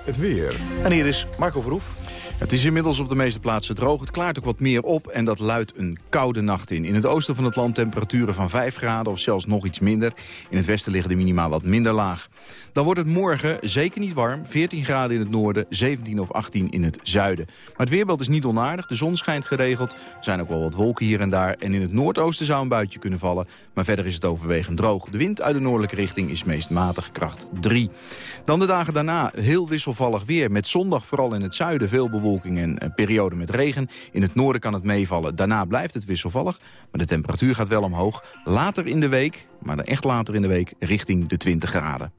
Het weer. En hier is Marco Verhoef. Het is inmiddels op de meeste plaatsen droog. Het klaart ook wat meer op en dat luidt een koude nacht in. In het oosten van het land temperaturen van 5 graden of zelfs nog iets minder. In het westen liggen de minima wat minder laag. Dan wordt het morgen zeker niet warm. 14 graden in het noorden, 17 of 18 in het zuiden. Maar het weerbeeld is niet onaardig. De zon schijnt geregeld. Er zijn ook wel wat wolken hier en daar. En in het noordoosten zou een buitje kunnen vallen. Maar verder is het overwegend droog. De wind uit de noordelijke richting is meest matig kracht 3. Dan de dagen daarna heel wisselvallig weer. Met zondag vooral in het zuiden veel bewolking en een periode met regen. In het noorden kan het meevallen. Daarna blijft het wisselvallig. Maar de temperatuur gaat wel omhoog. Later in de week, maar echt later in de week, richting de 20 graden.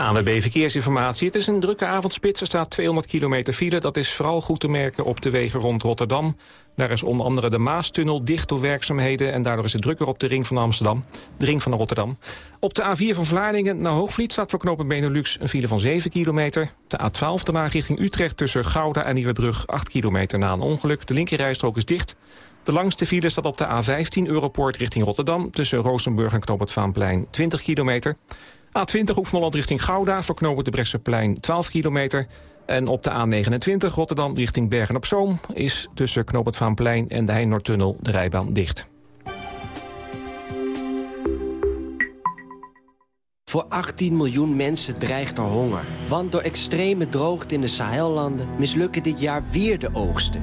ANWB Verkeersinformatie. Het is een drukke avondspits. Er staat 200 kilometer file. Dat is vooral goed te merken op de wegen rond Rotterdam. Daar is onder andere de Maastunnel dicht door werkzaamheden... en daardoor is het drukker op de ring van Amsterdam, de ring van Rotterdam. Op de A4 van Vlaardingen naar Hoogvliet staat voor knooppunt Benelux een file van 7 kilometer. De A12 daarna richting Utrecht tussen Gouda en Nieuwebrug 8 kilometer na een ongeluk. De linkerrijstrook is dicht. De langste file staat op de A15 Europoort richting Rotterdam... tussen Roosenburg en Knoop Vaanplein 20 kilometer. A20 Hoefnolland richting Gouda voor knopen de Bresseplein 12 kilometer. En op de A29 Rotterdam richting Bergen-op-Zoom... is tussen Knoop en de Heinoordtunnel de rijbaan dicht. Voor 18 miljoen mensen dreigt er honger. Want door extreme droogte in de Sahellanden mislukken dit jaar weer de oogsten.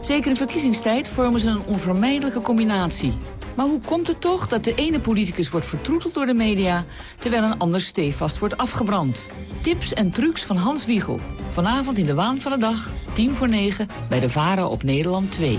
Zeker in verkiezingstijd vormen ze een onvermijdelijke combinatie. Maar hoe komt het toch dat de ene politicus wordt vertroeteld door de media... terwijl een ander stevast wordt afgebrand? Tips en trucs van Hans Wiegel. Vanavond in de waan van de dag, 10 voor 9, bij de VARA op Nederland 2.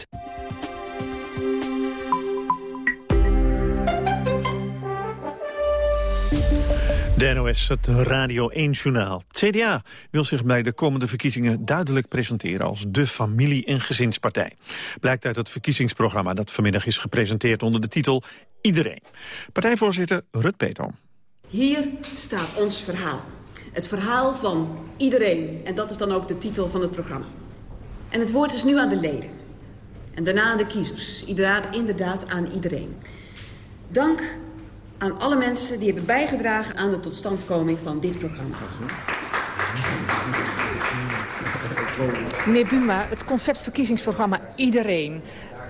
De NOS, het Radio 1-journaal. CDA wil zich bij de komende verkiezingen duidelijk presenteren... als de familie- en gezinspartij. Blijkt uit het verkiezingsprogramma dat vanmiddag is gepresenteerd... onder de titel Iedereen. Partijvoorzitter Rut Petom. Hier staat ons verhaal. Het verhaal van iedereen. En dat is dan ook de titel van het programma. En het woord is nu aan de leden. En daarna aan de kiezers. Inderdaad, inderdaad aan iedereen. Dank aan alle mensen die hebben bijgedragen aan de totstandkoming van dit programma. Meneer Buma, het conceptverkiezingsprogramma Iedereen.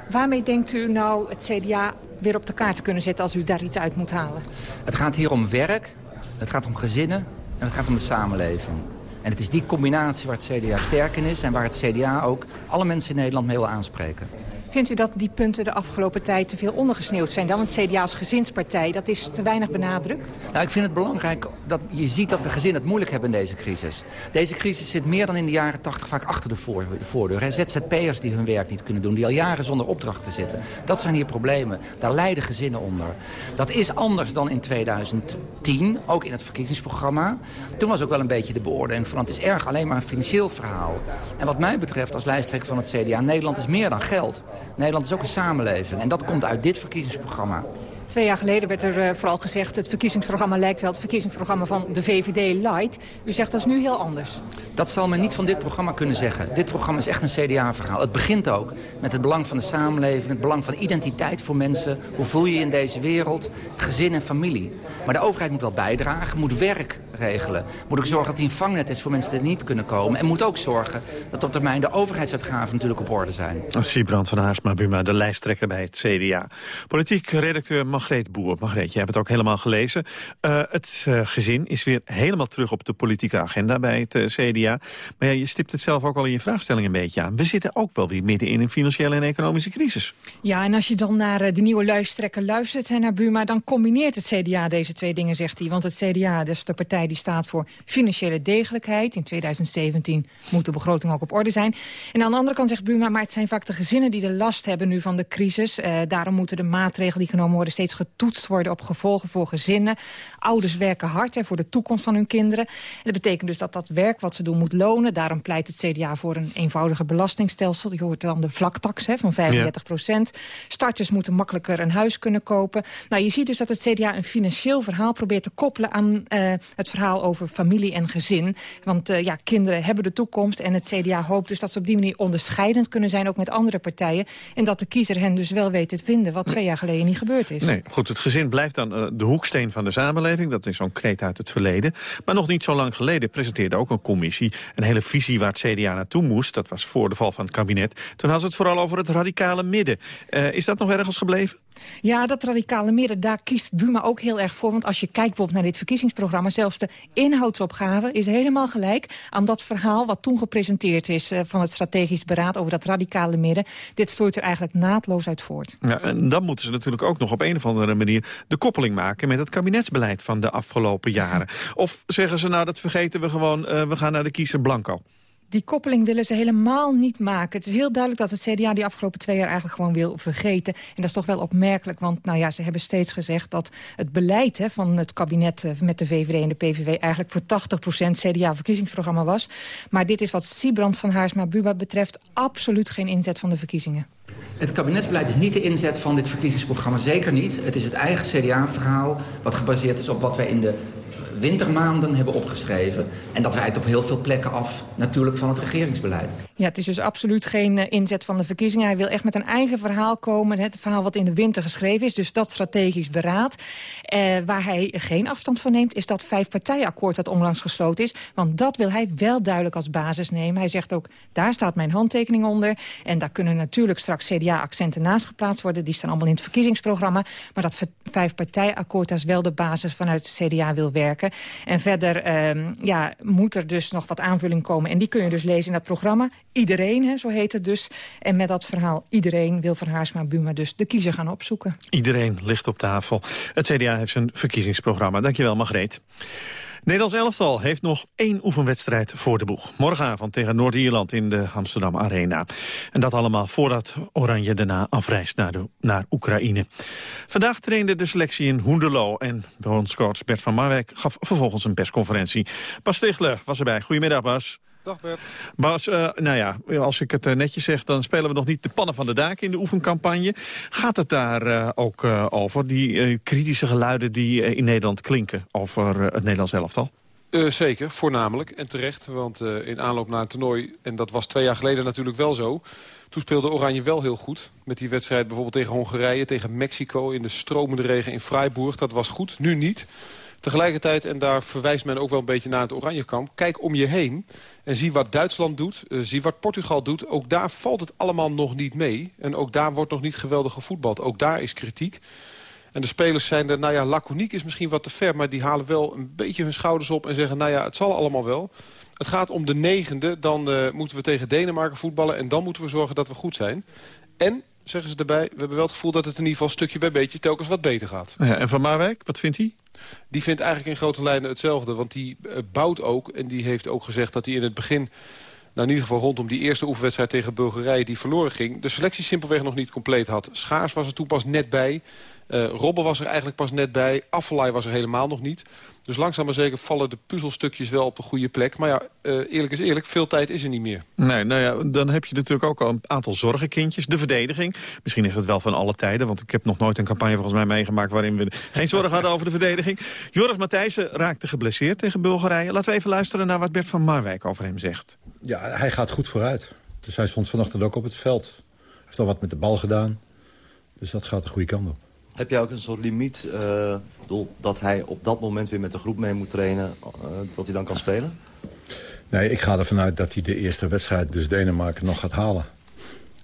Waarmee denkt u nou het CDA weer op de kaart te kunnen zetten als u daar iets uit moet halen? Het gaat hier om werk, het gaat om gezinnen en het gaat om de samenleving. En het is die combinatie waar het CDA sterk in is... en waar het CDA ook alle mensen in Nederland mee wil aanspreken. Vindt u dat die punten de afgelopen tijd te veel ondergesneeuwd zijn? Dan het CDA als gezinspartij, dat is te weinig benadrukt? Nou, ik vind het belangrijk dat je ziet dat we gezinnen het moeilijk hebben in deze crisis. Deze crisis zit meer dan in de jaren 80 vaak achter de, voor, de voordeur. ZZP'ers die hun werk niet kunnen doen, die al jaren zonder opdrachten zitten. Dat zijn hier problemen. Daar lijden gezinnen onder. Dat is anders dan in 2010, ook in het verkiezingsprogramma. Toen was ook wel een beetje de beoordeling van het is erg alleen maar een financieel verhaal. En wat mij betreft als lijsttrekker van het CDA, Nederland is meer dan geld. Nederland is ook een samenleving. En dat komt uit dit verkiezingsprogramma. Twee jaar geleden werd er uh, vooral gezegd... het verkiezingsprogramma lijkt wel het verkiezingsprogramma van de VVD Light. U zegt dat is nu heel anders. Dat zal men niet van dit programma kunnen zeggen. Dit programma is echt een CDA-verhaal. Het begint ook met het belang van de samenleving... het belang van identiteit voor mensen. Hoe voel je je in deze wereld? Gezin en familie. Maar de overheid moet wel bijdragen, moet werk regelen. Moet ook zorgen dat hij een vangnet is voor mensen die niet kunnen komen. En moet ook zorgen dat op termijn de overheidsuitgaven natuurlijk op orde zijn. Siebrand van Haarsma Buma, de lijsttrekker bij het CDA. Politiek redacteur Margreet Boer. Margreet, jij hebt het ook helemaal gelezen. Uh, het uh, gezin is weer helemaal terug op de politieke agenda bij het uh, CDA. Maar ja, je stipt het zelf ook al in je vraagstelling een beetje aan. We zitten ook wel weer midden in een financiële en economische crisis. Ja, en als je dan naar de nieuwe luistrekker luistert, hè, naar Buma... dan combineert het CDA deze twee dingen, zegt hij. Want het CDA, dat is de partij die staat voor financiële degelijkheid. In 2017 moet de begroting ook op orde zijn. En aan de andere kant zegt Buma, maar het zijn vaak de gezinnen die de last hebben nu van de crisis. Daarom moeten de maatregelen die genomen worden steeds getoetst worden op gevolgen voor gezinnen. Ouders werken hard hè, voor de toekomst van hun kinderen. En dat betekent dus dat dat werk wat ze doen moet lonen. Daarom pleit het CDA voor een eenvoudiger belastingstelsel. Je hoort dan de vlaktax hè, van 35 procent. Starters moeten makkelijker een huis kunnen kopen. Nou, je ziet dus dat het CDA een financieel verhaal probeert te koppelen aan uh, het verhaal over familie en gezin. Want uh, ja, kinderen hebben de toekomst en het CDA hoopt dus dat ze op die manier onderscheidend kunnen zijn, ook met andere partijen. En dat de kiezer hen dus wel weet te vinden, wat twee jaar geleden niet gebeurd is. Goed, het gezin blijft dan uh, de hoeksteen van de samenleving. Dat is zo'n kreet uit het verleden. Maar nog niet zo lang geleden presenteerde ook een commissie een hele visie waar het CDA naartoe moest. Dat was voor de val van het kabinet. Toen had ze het vooral over het radicale midden. Uh, is dat nog ergens gebleven? Ja, dat radicale midden, daar kiest Buma ook heel erg voor. Want als je kijkt bijvoorbeeld naar dit verkiezingsprogramma... zelfs de inhoudsopgave is helemaal gelijk aan dat verhaal... wat toen gepresenteerd is uh, van het strategisch beraad over dat radicale midden. Dit stoort er eigenlijk naadloos uit voort. Ja, en dan moeten ze natuurlijk ook nog op een of andere manier... de koppeling maken met het kabinetsbeleid van de afgelopen jaren. Of zeggen ze nou, dat vergeten we gewoon, uh, we gaan naar de kiezer blanco. Die koppeling willen ze helemaal niet maken. Het is heel duidelijk dat het CDA die afgelopen twee jaar eigenlijk gewoon wil vergeten. En dat is toch wel opmerkelijk, want nou ja, ze hebben steeds gezegd dat het beleid hè, van het kabinet met de VVD en de PVV eigenlijk voor 80% CDA-verkiezingsprogramma was. Maar dit is wat Siebrand van Haarsma Buba betreft absoluut geen inzet van de verkiezingen. Het kabinetsbeleid is niet de inzet van dit verkiezingsprogramma, zeker niet. Het is het eigen CDA-verhaal wat gebaseerd is op wat wij in de wintermaanden hebben opgeschreven. En dat wijkt op heel veel plekken af natuurlijk van het regeringsbeleid. Ja, het is dus absoluut geen uh, inzet van de verkiezingen. Hij wil echt met een eigen verhaal komen. Het verhaal wat in de winter geschreven is. Dus dat strategisch beraad. Uh, waar hij geen afstand van neemt... is dat vijfpartijakkoord dat onlangs gesloten is. Want dat wil hij wel duidelijk als basis nemen. Hij zegt ook, daar staat mijn handtekening onder. En daar kunnen natuurlijk straks CDA-accenten naast geplaatst worden. Die staan allemaal in het verkiezingsprogramma. Maar dat vijfpartijakkoord is wel de basis vanuit het CDA wil werken. En verder uh, ja, moet er dus nog wat aanvulling komen. En die kun je dus lezen in dat programma. Iedereen, hè, zo heet het dus. En met dat verhaal iedereen wil Van Haarsma Buma dus de kiezer gaan opzoeken. Iedereen ligt op tafel. Het CDA heeft zijn verkiezingsprogramma. Dankjewel, Margreet. Nederlands elftal heeft nog één oefenwedstrijd voor de boeg. Morgenavond tegen Noord-Ierland in de Amsterdam Arena. En dat allemaal voordat Oranje daarna afreist naar, naar Oekraïne. Vandaag trainde de selectie in Hoenderloo. En bondscoach Bert van Marwijk gaf vervolgens een persconferentie. Bas Stigler was erbij. Goedemiddag Bas. Dag Bert. Bas, uh, nou ja, als ik het uh, netjes zeg... dan spelen we nog niet de pannen van de daken in de oefencampagne. Gaat het daar uh, ook over, die kritische geluiden die in Nederland klinken... over het Nederlands elftal? zeker, voornamelijk. En terecht, want in aanloop naar het toernooi... en dat was twee jaar geleden natuurlijk wel zo... Toen speelde Oranje wel heel goed. Met die wedstrijd bijvoorbeeld tegen Hongarije, tegen Mexico... in de stromende regen in Freiburg. Dat was goed, nu niet. Tegelijkertijd, en daar verwijst men ook wel een beetje naar het Oranjekamp... kijk om je heen en zie wat Duitsland doet, uh, zie wat Portugal doet. Ook daar valt het allemaal nog niet mee. En ook daar wordt nog niet geweldig gevoetbald. Ook daar is kritiek. En de spelers zijn er, nou ja, laconiek is misschien wat te ver... maar die halen wel een beetje hun schouders op en zeggen... nou ja, het zal allemaal wel. Het gaat om de negende, dan uh, moeten we tegen Denemarken voetballen... en dan moeten we zorgen dat we goed zijn. En, zeggen ze erbij, we hebben wel het gevoel dat het in ieder geval... stukje bij beetje telkens wat beter gaat. Ja, en Van Marwijk, wat vindt hij? Die vindt eigenlijk in grote lijnen hetzelfde. Want die uh, bouwt ook, en die heeft ook gezegd dat hij in het begin... Nou, in ieder geval rondom die eerste oefenwedstrijd tegen Bulgarije die verloren ging... de selectie simpelweg nog niet compleet had. Schaars was er toen pas net bij. Uh, Robben was er eigenlijk pas net bij. Affelay was er helemaal nog niet. Dus langzaam maar zeker vallen de puzzelstukjes wel op de goede plek. Maar ja, uh, eerlijk is eerlijk, veel tijd is er niet meer. Nee, nou ja, dan heb je natuurlijk ook al een aantal zorgenkindjes. De verdediging. Misschien is het wel van alle tijden. Want ik heb nog nooit een campagne volgens mij meegemaakt... waarin we geen zorgen hadden over de verdediging. Joris Matthijssen raakte geblesseerd tegen Bulgarije. Laten we even luisteren naar wat Bert van Marwijk over hem zegt. Ja, hij gaat goed vooruit. Dus hij stond vanochtend ook op het veld. Hij heeft al wat met de bal gedaan. Dus dat gaat de goede kant op. Heb jij ook een soort limiet uh, dat hij op dat moment weer met de groep mee moet trainen... Uh, dat hij dan kan spelen? Nee, ik ga ervan uit dat hij de eerste wedstrijd, dus Denemarken, nog gaat halen.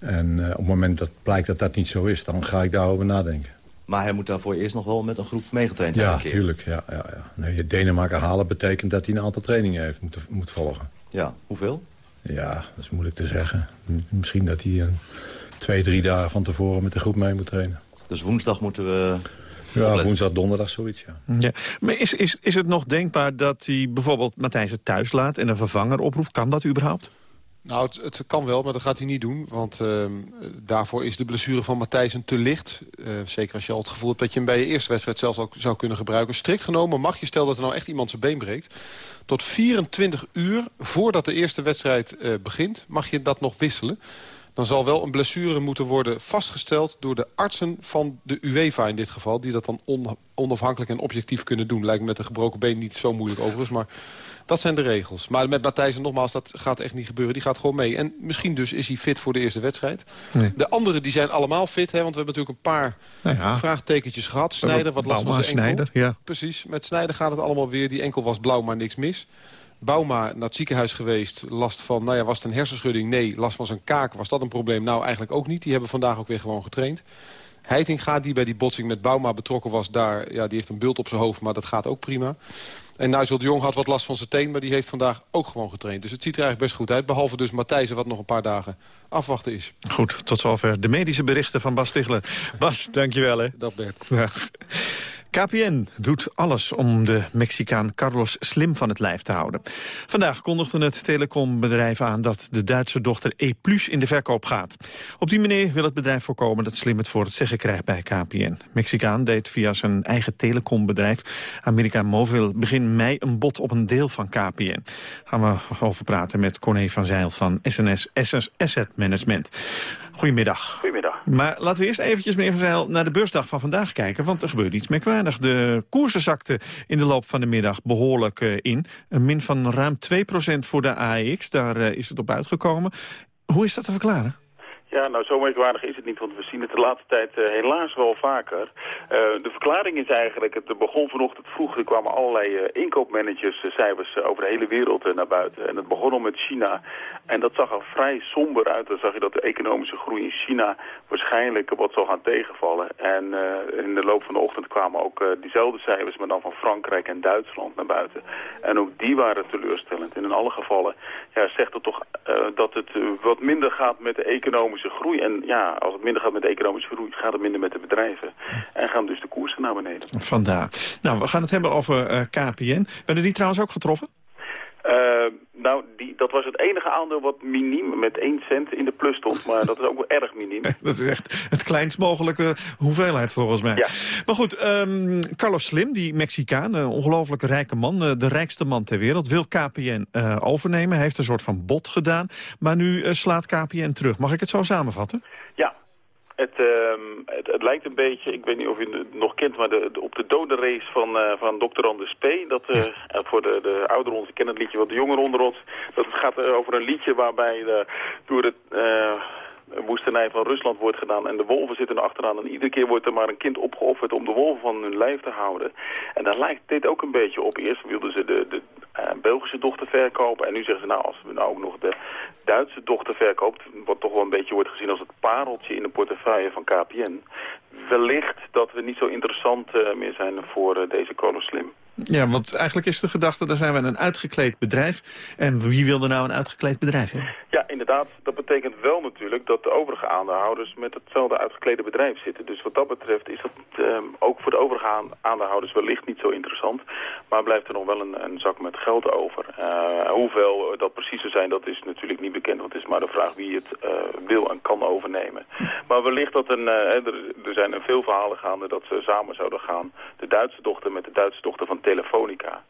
En uh, op het moment dat blijkt dat dat niet zo is, dan ga ik daarover nadenken. Maar hij moet daarvoor eerst nog wel met een groep meegetraind hebben? Ja, tuurlijk. Ja, ja, ja. Nee, Denemarken halen betekent dat hij een aantal trainingen heeft moeten, moet volgen. Ja, hoeveel? Ja, dat is moeilijk te zeggen. Misschien dat hij een, twee, drie dagen van tevoren met de groep mee moet trainen. Dus woensdag moeten we... Ja, woensdag, donderdag, zoiets, ja. ja. Maar is, is, is het nog denkbaar dat hij bijvoorbeeld Matthijs het thuis laat... en een vervanger oproept? Kan dat überhaupt? Nou, het, het, kan wel, maar dat gaat hij niet doen. Want uh, daarvoor is de blessure van Matthijsen te licht. Uh, zeker als je al het gevoel hebt dat je hem bij je eerste wedstrijd zelfs ook zou kunnen gebruiken. Strikt genomen mag je, stel dat er nou echt iemand zijn been breekt... tot 24 uur voordat de eerste wedstrijd uh, begint, mag je dat nog wisselen dan zal wel een blessure moeten worden vastgesteld... door de artsen van de UEFA in dit geval... die dat dan on, onafhankelijk en objectief kunnen doen. Lijkt me met een gebroken been niet zo moeilijk overigens, maar dat zijn de regels. Maar met Matthijs, nogmaals, dat gaat echt niet gebeuren. Die gaat gewoon mee. En misschien dus is hij fit voor de eerste wedstrijd. Nee. De anderen die zijn allemaal fit, hè, want we hebben natuurlijk een paar nou ja. vraagtekentjes gehad. Snijder, wat last van zijn enkel. Snijder, ja. Precies, met Snijder gaat het allemaal weer. Die enkel was blauw, maar niks mis. Bouma naar het ziekenhuis geweest. Last van, nou ja, was het een hersenschudding? Nee. Last van zijn kaak, was dat een probleem? Nou, eigenlijk ook niet. Die hebben vandaag ook weer gewoon getraind. Heitinga, die bij die botsing met Bouma betrokken was... daar, ja, die heeft een bult op zijn hoofd, maar dat gaat ook prima. En Nigel de Jong had wat last van zijn teen, maar die heeft vandaag ook gewoon getraind. Dus het ziet er eigenlijk best goed uit. Behalve dus Matthijsen, wat nog een paar dagen afwachten is. Goed, tot zover de medische berichten van Bas Stigler. Bas, dankjewel hè. Dat Bert. Ja. KPN doet alles om de Mexicaan Carlos Slim van het lijf te houden. Vandaag kondigde het telecombedrijf aan dat de Duitse dochter E Plus in de verkoop gaat. Op die manier wil het bedrijf voorkomen dat Slim het voor het zeggen krijgt bij KPN. Mexicaan deed via zijn eigen telecombedrijf America Mobile begin mei een bod op een deel van KPN. Gaan we over praten met Corné van Zeil van SNS SS Asset Management. Goedemiddag. Goedemiddag. Maar laten we eerst eventjes, meneer Van Zijl, naar de beursdag van vandaag kijken. Want er gebeurt iets merkwaardig. De koersen zakten in de loop van de middag behoorlijk uh, in. Een min van ruim 2% voor de AEX, daar uh, is het op uitgekomen. Hoe is dat te verklaren? Ja, nou zo merkwaardig is het niet, want we zien het de laatste tijd uh, helaas wel vaker. Uh, de verklaring is eigenlijk, het begon vanochtend vroeg, er kwamen allerlei uh, inkoopmanagerscijfers over de hele wereld naar buiten. En het begon al met China. En dat zag er vrij somber uit. Dan zag je dat de economische groei in China waarschijnlijk wat zal gaan tegenvallen. En in de loop van de ochtend kwamen ook diezelfde cijfers, maar dan van Frankrijk en Duitsland naar buiten. En ook die waren teleurstellend. En in alle gevallen ja, zegt het toch dat het wat minder gaat met de economische groei. En ja, als het minder gaat met de economische groei, gaat het minder met de bedrijven. En gaan dus de koersen naar beneden. Vandaar. Nou, we gaan het hebben over KPN. Werden die trouwens ook getroffen? Nou, die, dat was het enige aandeel wat miniem met 1 cent in de plus stond. Maar dat is ook wel erg miniem. dat is echt het kleinst mogelijke hoeveelheid volgens mij. Ja. Maar goed, um, Carlos Slim, die Mexicaan, een ongelooflijke rijke man... Uh, de rijkste man ter wereld, wil KPN uh, overnemen. Hij heeft een soort van bot gedaan. Maar nu slaat KPN terug. Mag ik het zo samenvatten? Ja, het, het, het, lijkt een beetje, ik weet niet of u het nog kent, maar de, op de dode race van, uh, van Dr. Anders P. Dat, uh, voor de, de ouderen, ze kennen het liedje wat de jongeren onder ons. Dat gaat over een liedje waarbij de, door het woestenij van Rusland wordt gedaan en de wolven zitten er achteraan. En iedere keer wordt er maar een kind opgeofferd om de wolven van hun lijf te houden. En daar lijkt dit ook een beetje op. Eerst wilden ze de, de uh, Belgische dochter verkopen en nu zeggen ze nou als we nou ook nog de Duitse dochter verkoopt, wat toch wel een beetje wordt gezien als het pareltje in de portefeuille van KPN, wellicht dat we niet zo interessant uh, meer zijn voor uh, deze Colo Slim. Ja, want eigenlijk is de gedachte, daar zijn we een uitgekleed bedrijf. En wie wil er nou een uitgekleed bedrijf hebben? Ja, inderdaad. Dat betekent wel natuurlijk dat de overige aandeelhouders met hetzelfde uitgeklede bedrijf zitten. Dus wat dat betreft is dat um, ook voor de overige aandeelhouders wellicht niet zo interessant. Maar blijft er nog wel een, een zak met geld over. Uh, hoeveel dat precies zou zijn, dat is natuurlijk niet bekend. Want het is maar de vraag wie het wil en kan overnemen. Maar wellicht dat een, er, er zijn veel verhalen gaande dat ze samen zouden gaan. De Duitse dochter met de Duitse dochter van Telefonica.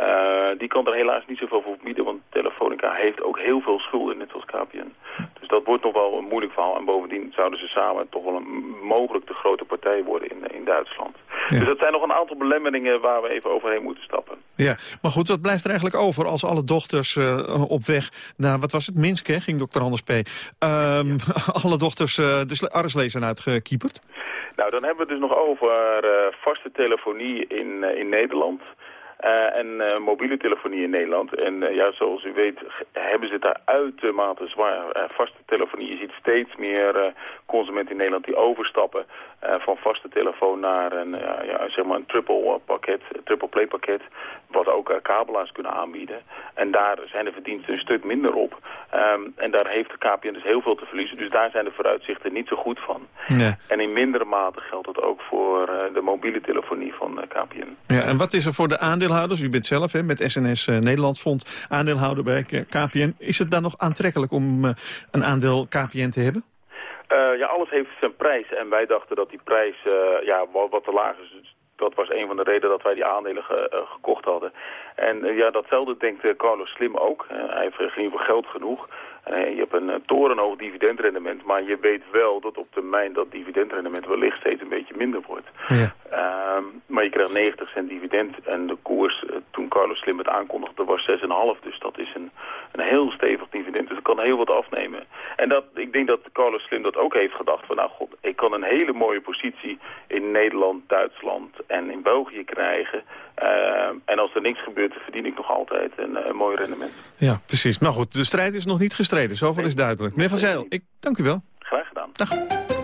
Uh, die kan er helaas niet zoveel voor bieden, want Telefonica heeft ook heel veel schulden, net zoals KPN. Dus dat wordt nog wel een moeilijk verhaal. En bovendien zouden ze samen toch wel een mogelijk de grote partij worden in, in Duitsland. Ja. Dus dat zijn nog een aantal belemmeringen waar we even overheen moeten stappen. Ja, maar goed, wat blijft er eigenlijk over als alle dochters uh, op weg naar, wat was het, Minsk, hè, ging dokter Anders P. Um, ja. alle dochters uh, de arreslee zijn uitgekieperd? Nou, dan hebben we het dus nog over vaste telefonie in, in Nederland... Uh, en uh, mobiele telefonie in Nederland. En uh, ja, zoals u weet hebben ze daar uitermate zwaar. vaste telefonie. Je ziet steeds meer consumenten in Nederland die overstappen van vaste telefoon naar een, ja, zeg maar een triple pakket, triple play pakket. Wat ook kabelaars kunnen aanbieden. En daar zijn de verdiensten een stuk minder op. Um, en daar heeft de KPN dus heel veel te verliezen. Dus daar zijn de vooruitzichten niet zo goed van. Nee. En in mindere mate geldt dat ook voor de mobiele telefonie van KPN. Ja, en wat is er voor de aandeelhouders? U bent zelf hè, met SNS uh, Nederland Fonds aandeelhouder bij KPN. Is het dan nog aantrekkelijk om uh, een aandeel KPN te hebben? Uh, ja, alles heeft zijn prijs. En wij dachten dat die prijs ja, wat, wat te laag is dat was een van de redenen dat wij die aandelen ge, uh, gekocht hadden. En ja, datzelfde denkt Carlos Slim ook. hij heeft in ieder geval geld genoeg. je hebt een torenhoog dividendrendement, maar je weet wel dat op termijn dat dividendrendement wellicht steeds een beetje minder wordt. Ja. Um, maar je krijgt 90 cent dividend en de koers toen Carlos Slim het aankondigde was 6,5. Dus dat is een, een heel stevig dividend, dus dat kan heel wat afnemen. En dat, ik denk dat Carlos Slim dat ook heeft gedacht van nou god, ik kan een hele mooie positie in Nederland, Duitsland en in België krijgen. Uh, en als er niks gebeurt, verdien ik nog altijd een, een mooi rendement. Ja, precies. Nou goed, de strijd is nog niet gestreden. Zoveel nee. is duidelijk. Meneer Van Zijl, ik dank u wel. Graag gedaan. Dag.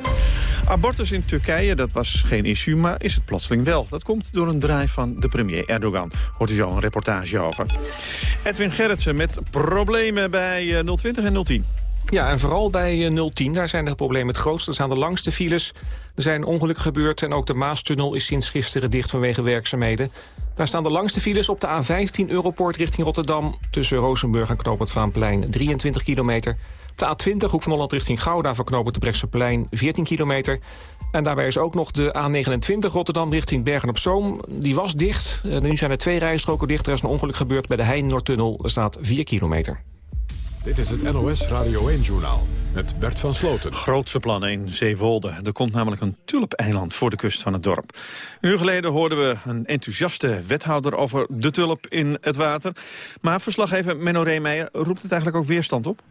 Abortus in Turkije, dat was geen issue, maar is het plotseling wel. Dat komt door een draai van de premier Erdogan. Hoort u zo een reportage over. Edwin Gerritsen met problemen bij 020 en 010. Ja, en vooral bij 010, daar zijn de problemen het grootst. Er staan de langste files. Er zijn ongelukken gebeurd en ook de Maastunnel is sinds gisteren dicht vanwege werkzaamheden. Daar staan de langste files op de A15 Europoort richting Rotterdam... tussen Rozenburg en Knoop het Vaanplein, 23 kilometer. De A20 Hoek van Holland richting Gouda verknopen de Brechtseplein 14 kilometer. En daarbij is ook nog de A29 Rotterdam richting Bergen-op-Zoom. Die was dicht. Nu zijn er twee rijstroken dicht. Er is een ongeluk gebeurd bij de Heijn-Noordtunnel. Er staat 4 kilometer. Dit is het NOS Radio 1-journaal met Bert van Sloten. Grootse plannen in Zeewolde. Er komt namelijk een tulpeiland voor de kust van het dorp. Een uur geleden hoorden we een enthousiaste wethouder over de tulp in het water. Maar verslaggever Menno Reemeijer roept het eigenlijk ook weerstand op?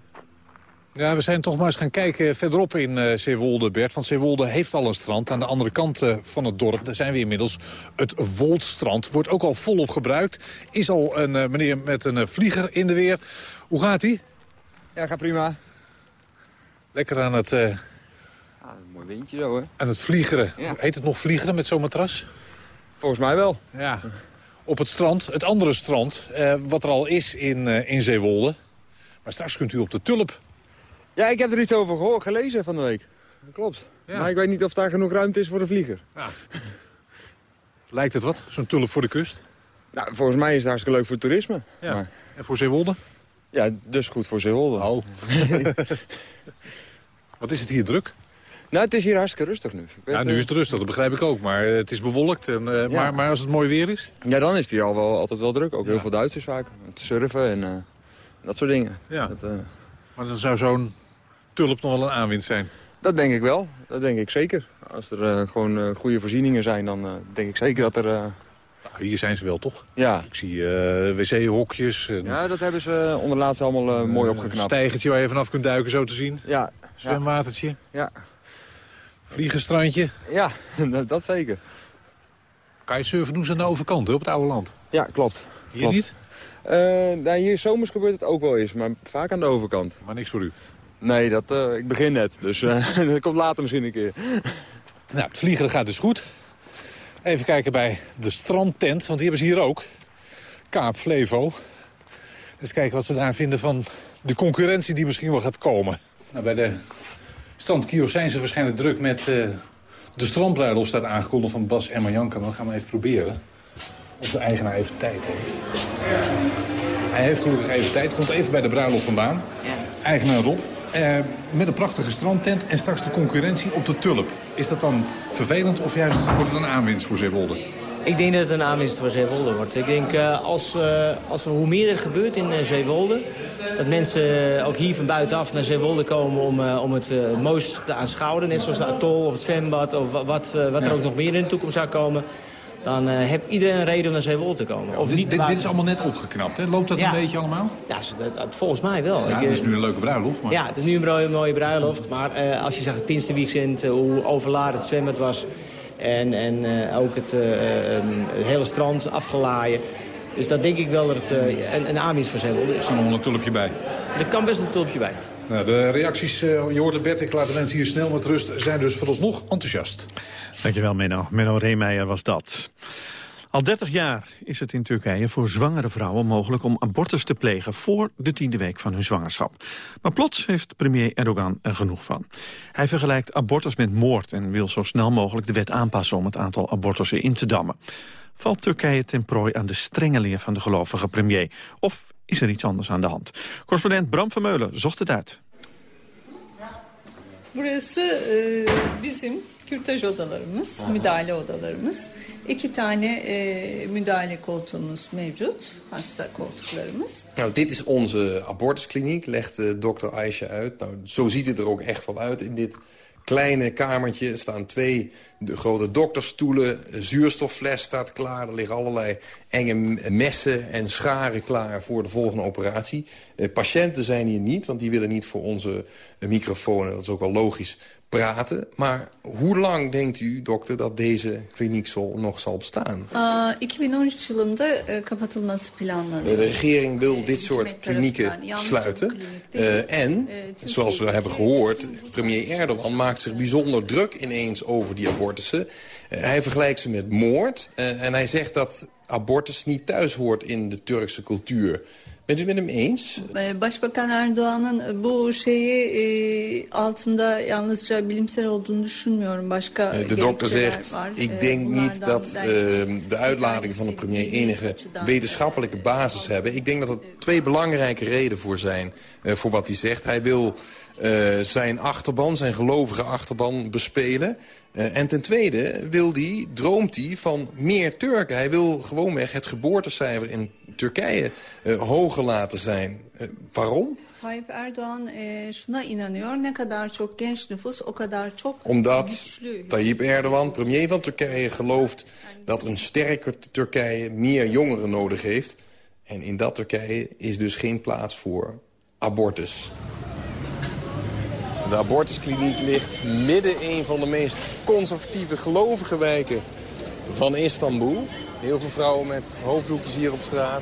Ja, we zijn toch maar eens gaan kijken verderop in uh, Zeewolde, Bert. Want Zeewolde heeft al een strand. Aan de andere kant uh, van het dorp, daar zijn we inmiddels. Het Woldstrand wordt ook al volop gebruikt. Is al een uh, meneer met een vlieger in de weer. Hoe gaat hij? Ja, gaat prima. Lekker aan het... Ja, een mooi windje zo, hè? Aan het vliegeren. Ja. Heet het nog vliegeren met zo'n matras? Volgens mij wel. Ja. Op het strand, het andere strand, wat er al is in, in Zeewolde. Maar straks kunt u op de Tulp ja, ik heb er iets over gehoord, gelezen van de week. Dat klopt. Ja. Maar ik weet niet of daar genoeg ruimte is voor een vlieger. Ja. Lijkt het wat, zo'n tulp voor de kust? Nou, volgens mij is het hartstikke leuk voor toerisme. Ja. Maar... En voor Zeewolde? Ja, dus goed voor Zeewolde. Oh. wat is het hier druk? Nou, het is hier hartstikke rustig nu. Ja, nu is het rustig, dat begrijp ik ook. Maar het is bewolkt. En, uh, ja. maar, maar als het mooi weer is? Ja, dan is het hier al wel, altijd wel druk. Ook heel veel Duitsers vaak. Surfen en uh, dat soort dingen. Ja. Dat, uh... Maar dan zou zo'n tulp nog wel een aanwinst zijn. Dat denk ik wel. Dat denk ik zeker. Als er uh, gewoon uh, goede voorzieningen zijn, dan uh, denk ik zeker dat er... Nou, hier zijn ze wel, toch? Ja. Ik zie wc-hokjes. En... Ja, dat hebben ze onderlaatst allemaal mooi opgeknapt. Een stijgertje waar je vanaf kunt duiken, zo te zien. Ja. Zwemwatertje. Ja. Vliegenstrandje. Ja, dat, dat zeker. Kan je surfen doen ze aan de overkant, hè, op het oude land? Ja, klopt. Hier klopt. niet? nou, hier zomers gebeurt het ook wel eens, maar vaak aan de overkant. Maar niks voor u? Nee, dat, uh, ik begin net. Dus uh, dat komt later misschien een keer. Nou, het vliegen gaat dus goed. Even kijken bij de strandtent, want die hebben ze hier ook. Kaap Flevo. Eens kijken wat ze daar vinden van de concurrentie die misschien wel gaat komen. Nou, bij de strandkiosk zijn ze waarschijnlijk druk met uh, de strandbruiloft staat aangekondigd van Bas en Marjanka. Dan gaan we even proberen of de eigenaar even tijd heeft. Hij heeft gelukkig even tijd. Komt even bij de bruiloft vandaan. Eigenaar Rob. Uh, met een prachtige strandtent en straks de concurrentie op de Tulp. Is dat dan vervelend of juist wordt het een aanwinst voor Zeewolde? Ik denk dat het een aanwinst voor Zeewolde wordt. Ik denk uh, als, uh, als er hoe meer er gebeurt in Zeewolde... dat mensen ook hier van buitenaf naar Zeewolde komen om, om het mooist te aanschouwen. Net zoals de atol of het zwembad of wat, wat er ook nog meer in de toekomst zou komen dan uh, heeft iedereen een reden om naar Zeewolde te komen. Of dit, niet dit, dit, is allemaal net opgeknapt, hè? Loopt dat ja. een beetje allemaal? Ja, dat, volgens mij wel. Ja, het is nu een leuke bruiloft. Maar... Ja, het is nu een mooie, mooie bruiloft. Maar uh, als je zag het Pinksterweekend, uh, hoe overladen het zwembad was... en, en ook het, um, het, hele strand afgelaaien... Dus dat denk ik wel dat het een, een voor Zeewolde is. Er kan nog een tulpje bij. Er kan best een tulpje bij. Nou, de reacties, je hoort het Bert, ik laat de mensen hier snel met rust... zijn dus vooralsnog enthousiast. Dankjewel, Menno. Menno Reemeijer was dat. Al 30 jaar is het in Turkije voor zwangere vrouwen mogelijk om abortus te plegen voor de tiende week van hun zwangerschap. Maar plots heeft premier Erdogan er genoeg van. Hij vergelijkt abortus met moord en wil zo snel mogelijk de wet aanpassen om het aantal abortussen in te dammen. Valt Turkije ten prooi aan de strenge leer van de gelovige premier? Of is er iets anders aan de hand? Correspondent Bram Vermeulen zocht het uit. Burası e, bizim kürtaj odalarımız, müdahale odalarımız. İki tane e, müdahale koltuğumuz mevcut, hasta koltuklarımız. Nou, dit is onze abortuskliniek, legt uh, dokter Aisha uit. Nou, zo ziet het er ook echt wel uit in dit kleine kamertje. Er staan twee de grote dokterstoelen, zuurstoffles staat klaar. Er liggen allerlei enge messen en scharen klaar voor de volgende operatie. Eh, patiënten zijn hier niet, want die willen niet voor onze microfoon... dat is ook wel logisch, praten. Maar hoe lang denkt u, dokter, dat deze kliniek zal, nog zal bestaan? Uh, 2013 yılında uh, kapatılması planlanıyor. De regering wil dit soort klinieken sluiten. Uh, en, zoals we hebben gehoord, premier Erdogan maakt zich bijzonder druk ineens over die abortussen. hij vergelijkt ze met moord. en hij zegt dat abortus niet thuis hoort in de Turkse cultuur. Bent u het met hem eens? Başbakan Erdoğan'ın bu şeyi e, altında yalnızca bilimsel olduğunu düşünmüyorum. Başka de dokter zegt, var. ik denk niet dat uh, de uitlatingen van de premier enige wetenschappelijke basis hebben. Ik denk dat er twee belangrijke redenen voor zijn, uh, voor wat hij zegt. Hij wil uh, zijn achterban, zijn gelovige achterban bespelen. Uh, en ten tweede wil die, droomt hij van meer Turken. Hij wil gewoonweg het geboortecijfer in Turkije uh, hoger laten zijn. Uh, waarom? Tayyip Erdoğan e, şuna inanıyor. Ne kadar çok genç nüfus o kadar çok Omdat. Tayyip Erdogan, premier van Turkije, gelooft dat een sterker Turkije meer jongeren nodig heeft. En in dat Turkije is dus geen plaats voor abortus. De abortuskliniek ligt midden in een van de meest conservatieve gelovige wijken van Istanbul. Heel veel vrouwen met hoofddoekjes hier op straat.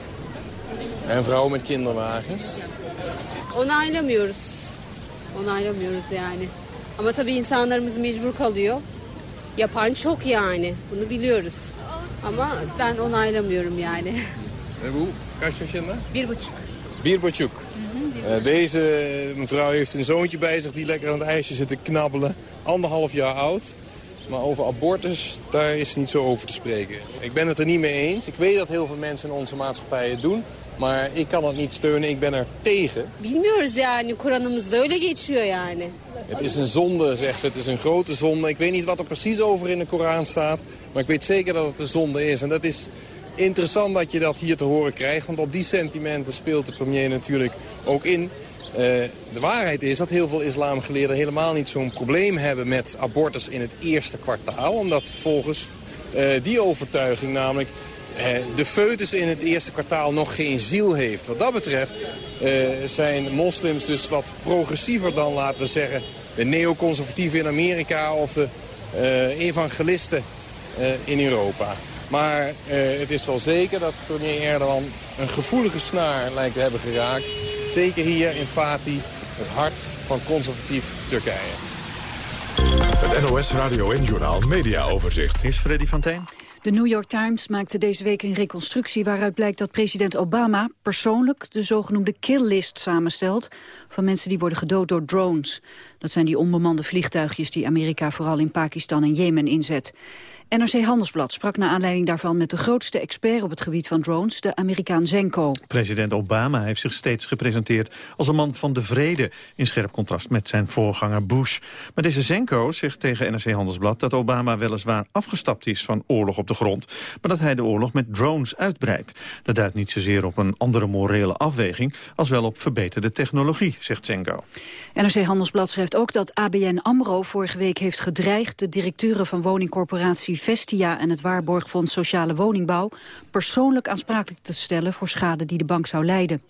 En vrouwen met kinderwagens. Onaylamıyoruz. Onaylamıyoruz yani. Ama tabii insanlarımız mecbur kalıyor. Yapan çok yani. Bunu biliyoruz. Ama ben onaylamıyorum yani. En hoe? Kaç yaşında? Bir buçuk. Bir buçuk. Eh, deze mevrouw heeft een zoontje bij zich die lekker aan het ijsje zit te knabbelen. Anderhalf jaar oud. Maar over abortus, daar is niet zo over te spreken. Ik ben het er niet mee eens. Ik weet dat heel veel mensen in onze maatschappij het doen. Maar ik kan het niet steunen. Ik ben er tegen. Bilmiyoruz yani. Kur'an'ımızda öyle geçiyor yani. Het is een zonde, zegt ze. Het is een grote zonde. Ik weet niet wat er precies over in de Koran staat. Maar ik weet zeker dat het een zonde is. En dat is interessant dat je dat hier te horen krijgt. Want op die sentimenten speelt de premier natuurlijk ook in. Eh, de waarheid is dat heel veel islamgeleerden helemaal niet zo'n probleem hebben met abortus in het eerste kwartaal. Omdat volgens eh, die overtuiging namelijk eh, de foetus in het eerste kwartaal nog geen ziel heeft. Wat dat betreft zijn moslims dus wat progressiever dan, laten we zeggen, de neoconservatieven in Amerika of de evangelisten in Europa. Maar het is wel zeker dat premier Erdogan een gevoelige snaar lijkt te hebben geraakt. Zeker hier in Fatih, het hart van conservatief Turkije. Het NOS Radio en Journal Media Overzicht. Is Freddy van Teen. De New York Times maakte deze week een reconstructie waaruit blijkt dat president Obama persoonlijk de zogenoemde kill list samenstelt van mensen die worden gedood door drones. Dat zijn die onbemande vliegtuigjes die Amerika vooral in Pakistan en Jemen inzet. NRC Handelsblad sprak naar aanleiding daarvan met de grootste expert op het gebied van drones, de Amerikaan Zenko. President Obama heeft zich steeds gepresenteerd als een man van de vrede... in scherp contrast met zijn voorganger Bush. Maar deze Zenko zegt tegen NRC Handelsblad dat Obama weliswaar afgestapt is van oorlog op de grond... maar dat hij de oorlog met drones uitbreidt. Dat duidt niet zozeer op een andere morele afweging... als wel op verbeterde technologie, zegt Zenko. NRC Handelsblad schrijft ook dat ABN AMRO vorige week heeft gedreigd... de directeuren van woningcorporatie Vestia en het Waarborgfonds Sociale Woningbouw... persoonlijk aansprakelijk te stellen voor schade die de bank zou lijden.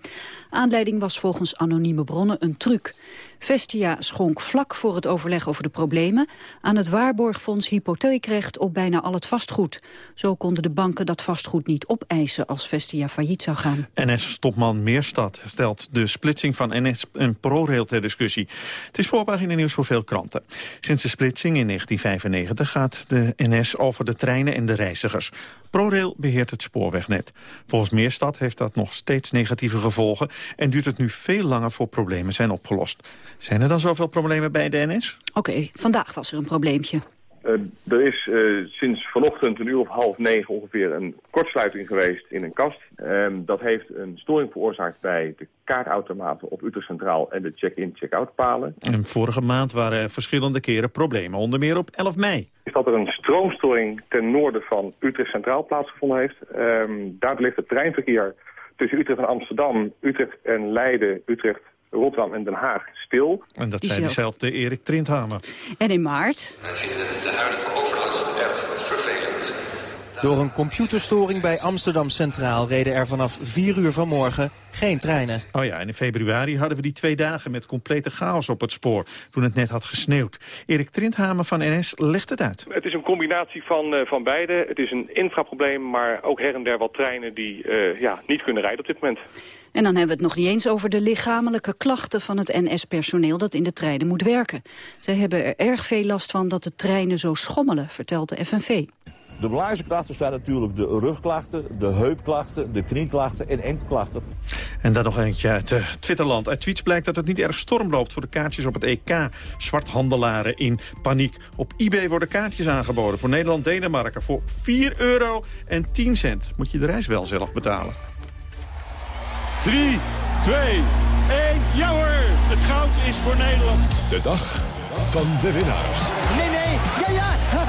Aanleiding was volgens anonieme bronnen een truc. Vestia schonk vlak voor het overleg over de problemen... aan het Waarborgfonds hypotheekrecht op bijna al het vastgoed. Zo konden de banken dat vastgoed niet opeisen als Vestia failliet zou gaan. NS-topman Meerstad stelt de splitsing van NS en ProRail ter discussie. Het is voorpagina nieuws voor veel kranten. Sinds de splitsing in 1995 gaat de NS over de treinen en de reizigers. ProRail beheert het spoorwegnet. Volgens Meerstad heeft dat nog steeds negatieve gevolgen... en duurt het nu veel langer voor problemen zijn opgelost. Zijn er dan zoveel problemen bij de NS? Oké, vandaag was er een probleempje. Uh, er is uh, sinds vanochtend een uur of half negen ongeveer een kortsluiting geweest in een kast. Uh, dat heeft een storing veroorzaakt bij de kaartautomaten op Utrecht Centraal en de check-in, check-out palen. En vorige maand waren er verschillende keren problemen, onder meer op 11 mei. Is dat er een stroomstoring ten noorden van Utrecht Centraal plaatsgevonden heeft. daardoor ligt het treinverkeer tussen Utrecht en Amsterdam, Utrecht en Leiden, Utrecht Rotterdam en Den Haag stil. En dat zijn dezelfde Erik Trindhamer. En in maart? Wij vinden de huidige overlast erg. Door een computerstoring bij Amsterdam Centraal reden er vanaf 4 uur vanmorgen geen treinen. Oh ja, en in februari hadden we die twee dagen met complete chaos op het spoor, toen het net had gesneeuwd. Erik Trindhamer van NS legt het uit. Het is een combinatie van, uh, van beide. Het is een infraprobleem, maar ook her en der wat treinen die uh, ja, niet kunnen rijden op dit moment. En dan hebben we het nog niet eens over de lichamelijke klachten van het NS-personeel dat in de treinen moet werken. Zij hebben er erg veel last van dat de treinen zo schommelen, vertelt de FNV. De belangrijkste klachten zijn natuurlijk de rugklachten, de heupklachten, de knieklachten en enkelklachten. En dan nog eentje uit uh, Twitterland. Uit tweets blijkt dat het niet erg storm loopt voor de kaartjes op het EK. Zwarthandelaren in paniek. Op eBay worden kaartjes aangeboden voor Nederland-Denemarken voor 4 euro en 10 cent. Moet je de reis wel zelf betalen. 3, 2, 1, ja hoor! Het goud is voor Nederland. De dag van de winnaars. Nee, nee, ja, ja,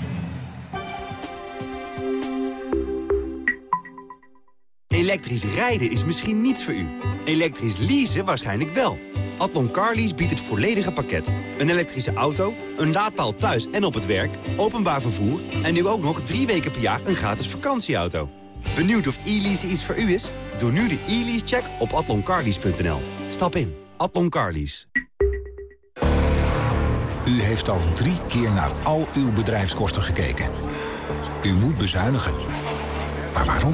Elektrisch rijden is misschien niets voor u. Elektrisch leasen waarschijnlijk wel. Atlon Carlease biedt het volledige pakket. Een elektrische auto, een laadpaal thuis en op het werk, openbaar vervoer... en nu ook nog drie weken per jaar een gratis vakantieauto. Benieuwd of e-lease iets voor u is? Doe nu de e-lease-check op atloncarlease.nl. Stap in. Atlon Carlease. U heeft al drie keer naar al uw bedrijfskosten gekeken. U moet bezuinigen. Maar waarom?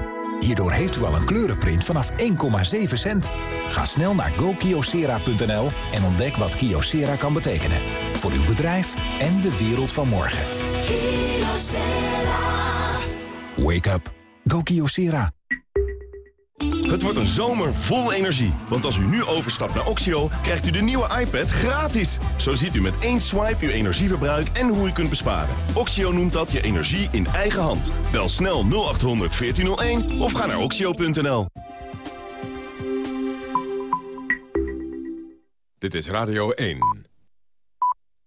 Hierdoor heeft u al een kleurenprint vanaf 1,7 cent. Ga snel naar gokyocera.nl en ontdek wat Kyocera kan betekenen. Voor uw bedrijf en de wereld van morgen. Wake up. Go Kyocera. Het wordt een zomer vol energie. Want als u nu overstapt naar Oxio, krijgt u de nieuwe iPad gratis. Zo ziet u met één swipe uw energieverbruik en hoe u kunt besparen. Oxio noemt dat je energie in eigen hand. Bel snel 0800 1401 of ga naar oxio.nl. Dit is Radio 1.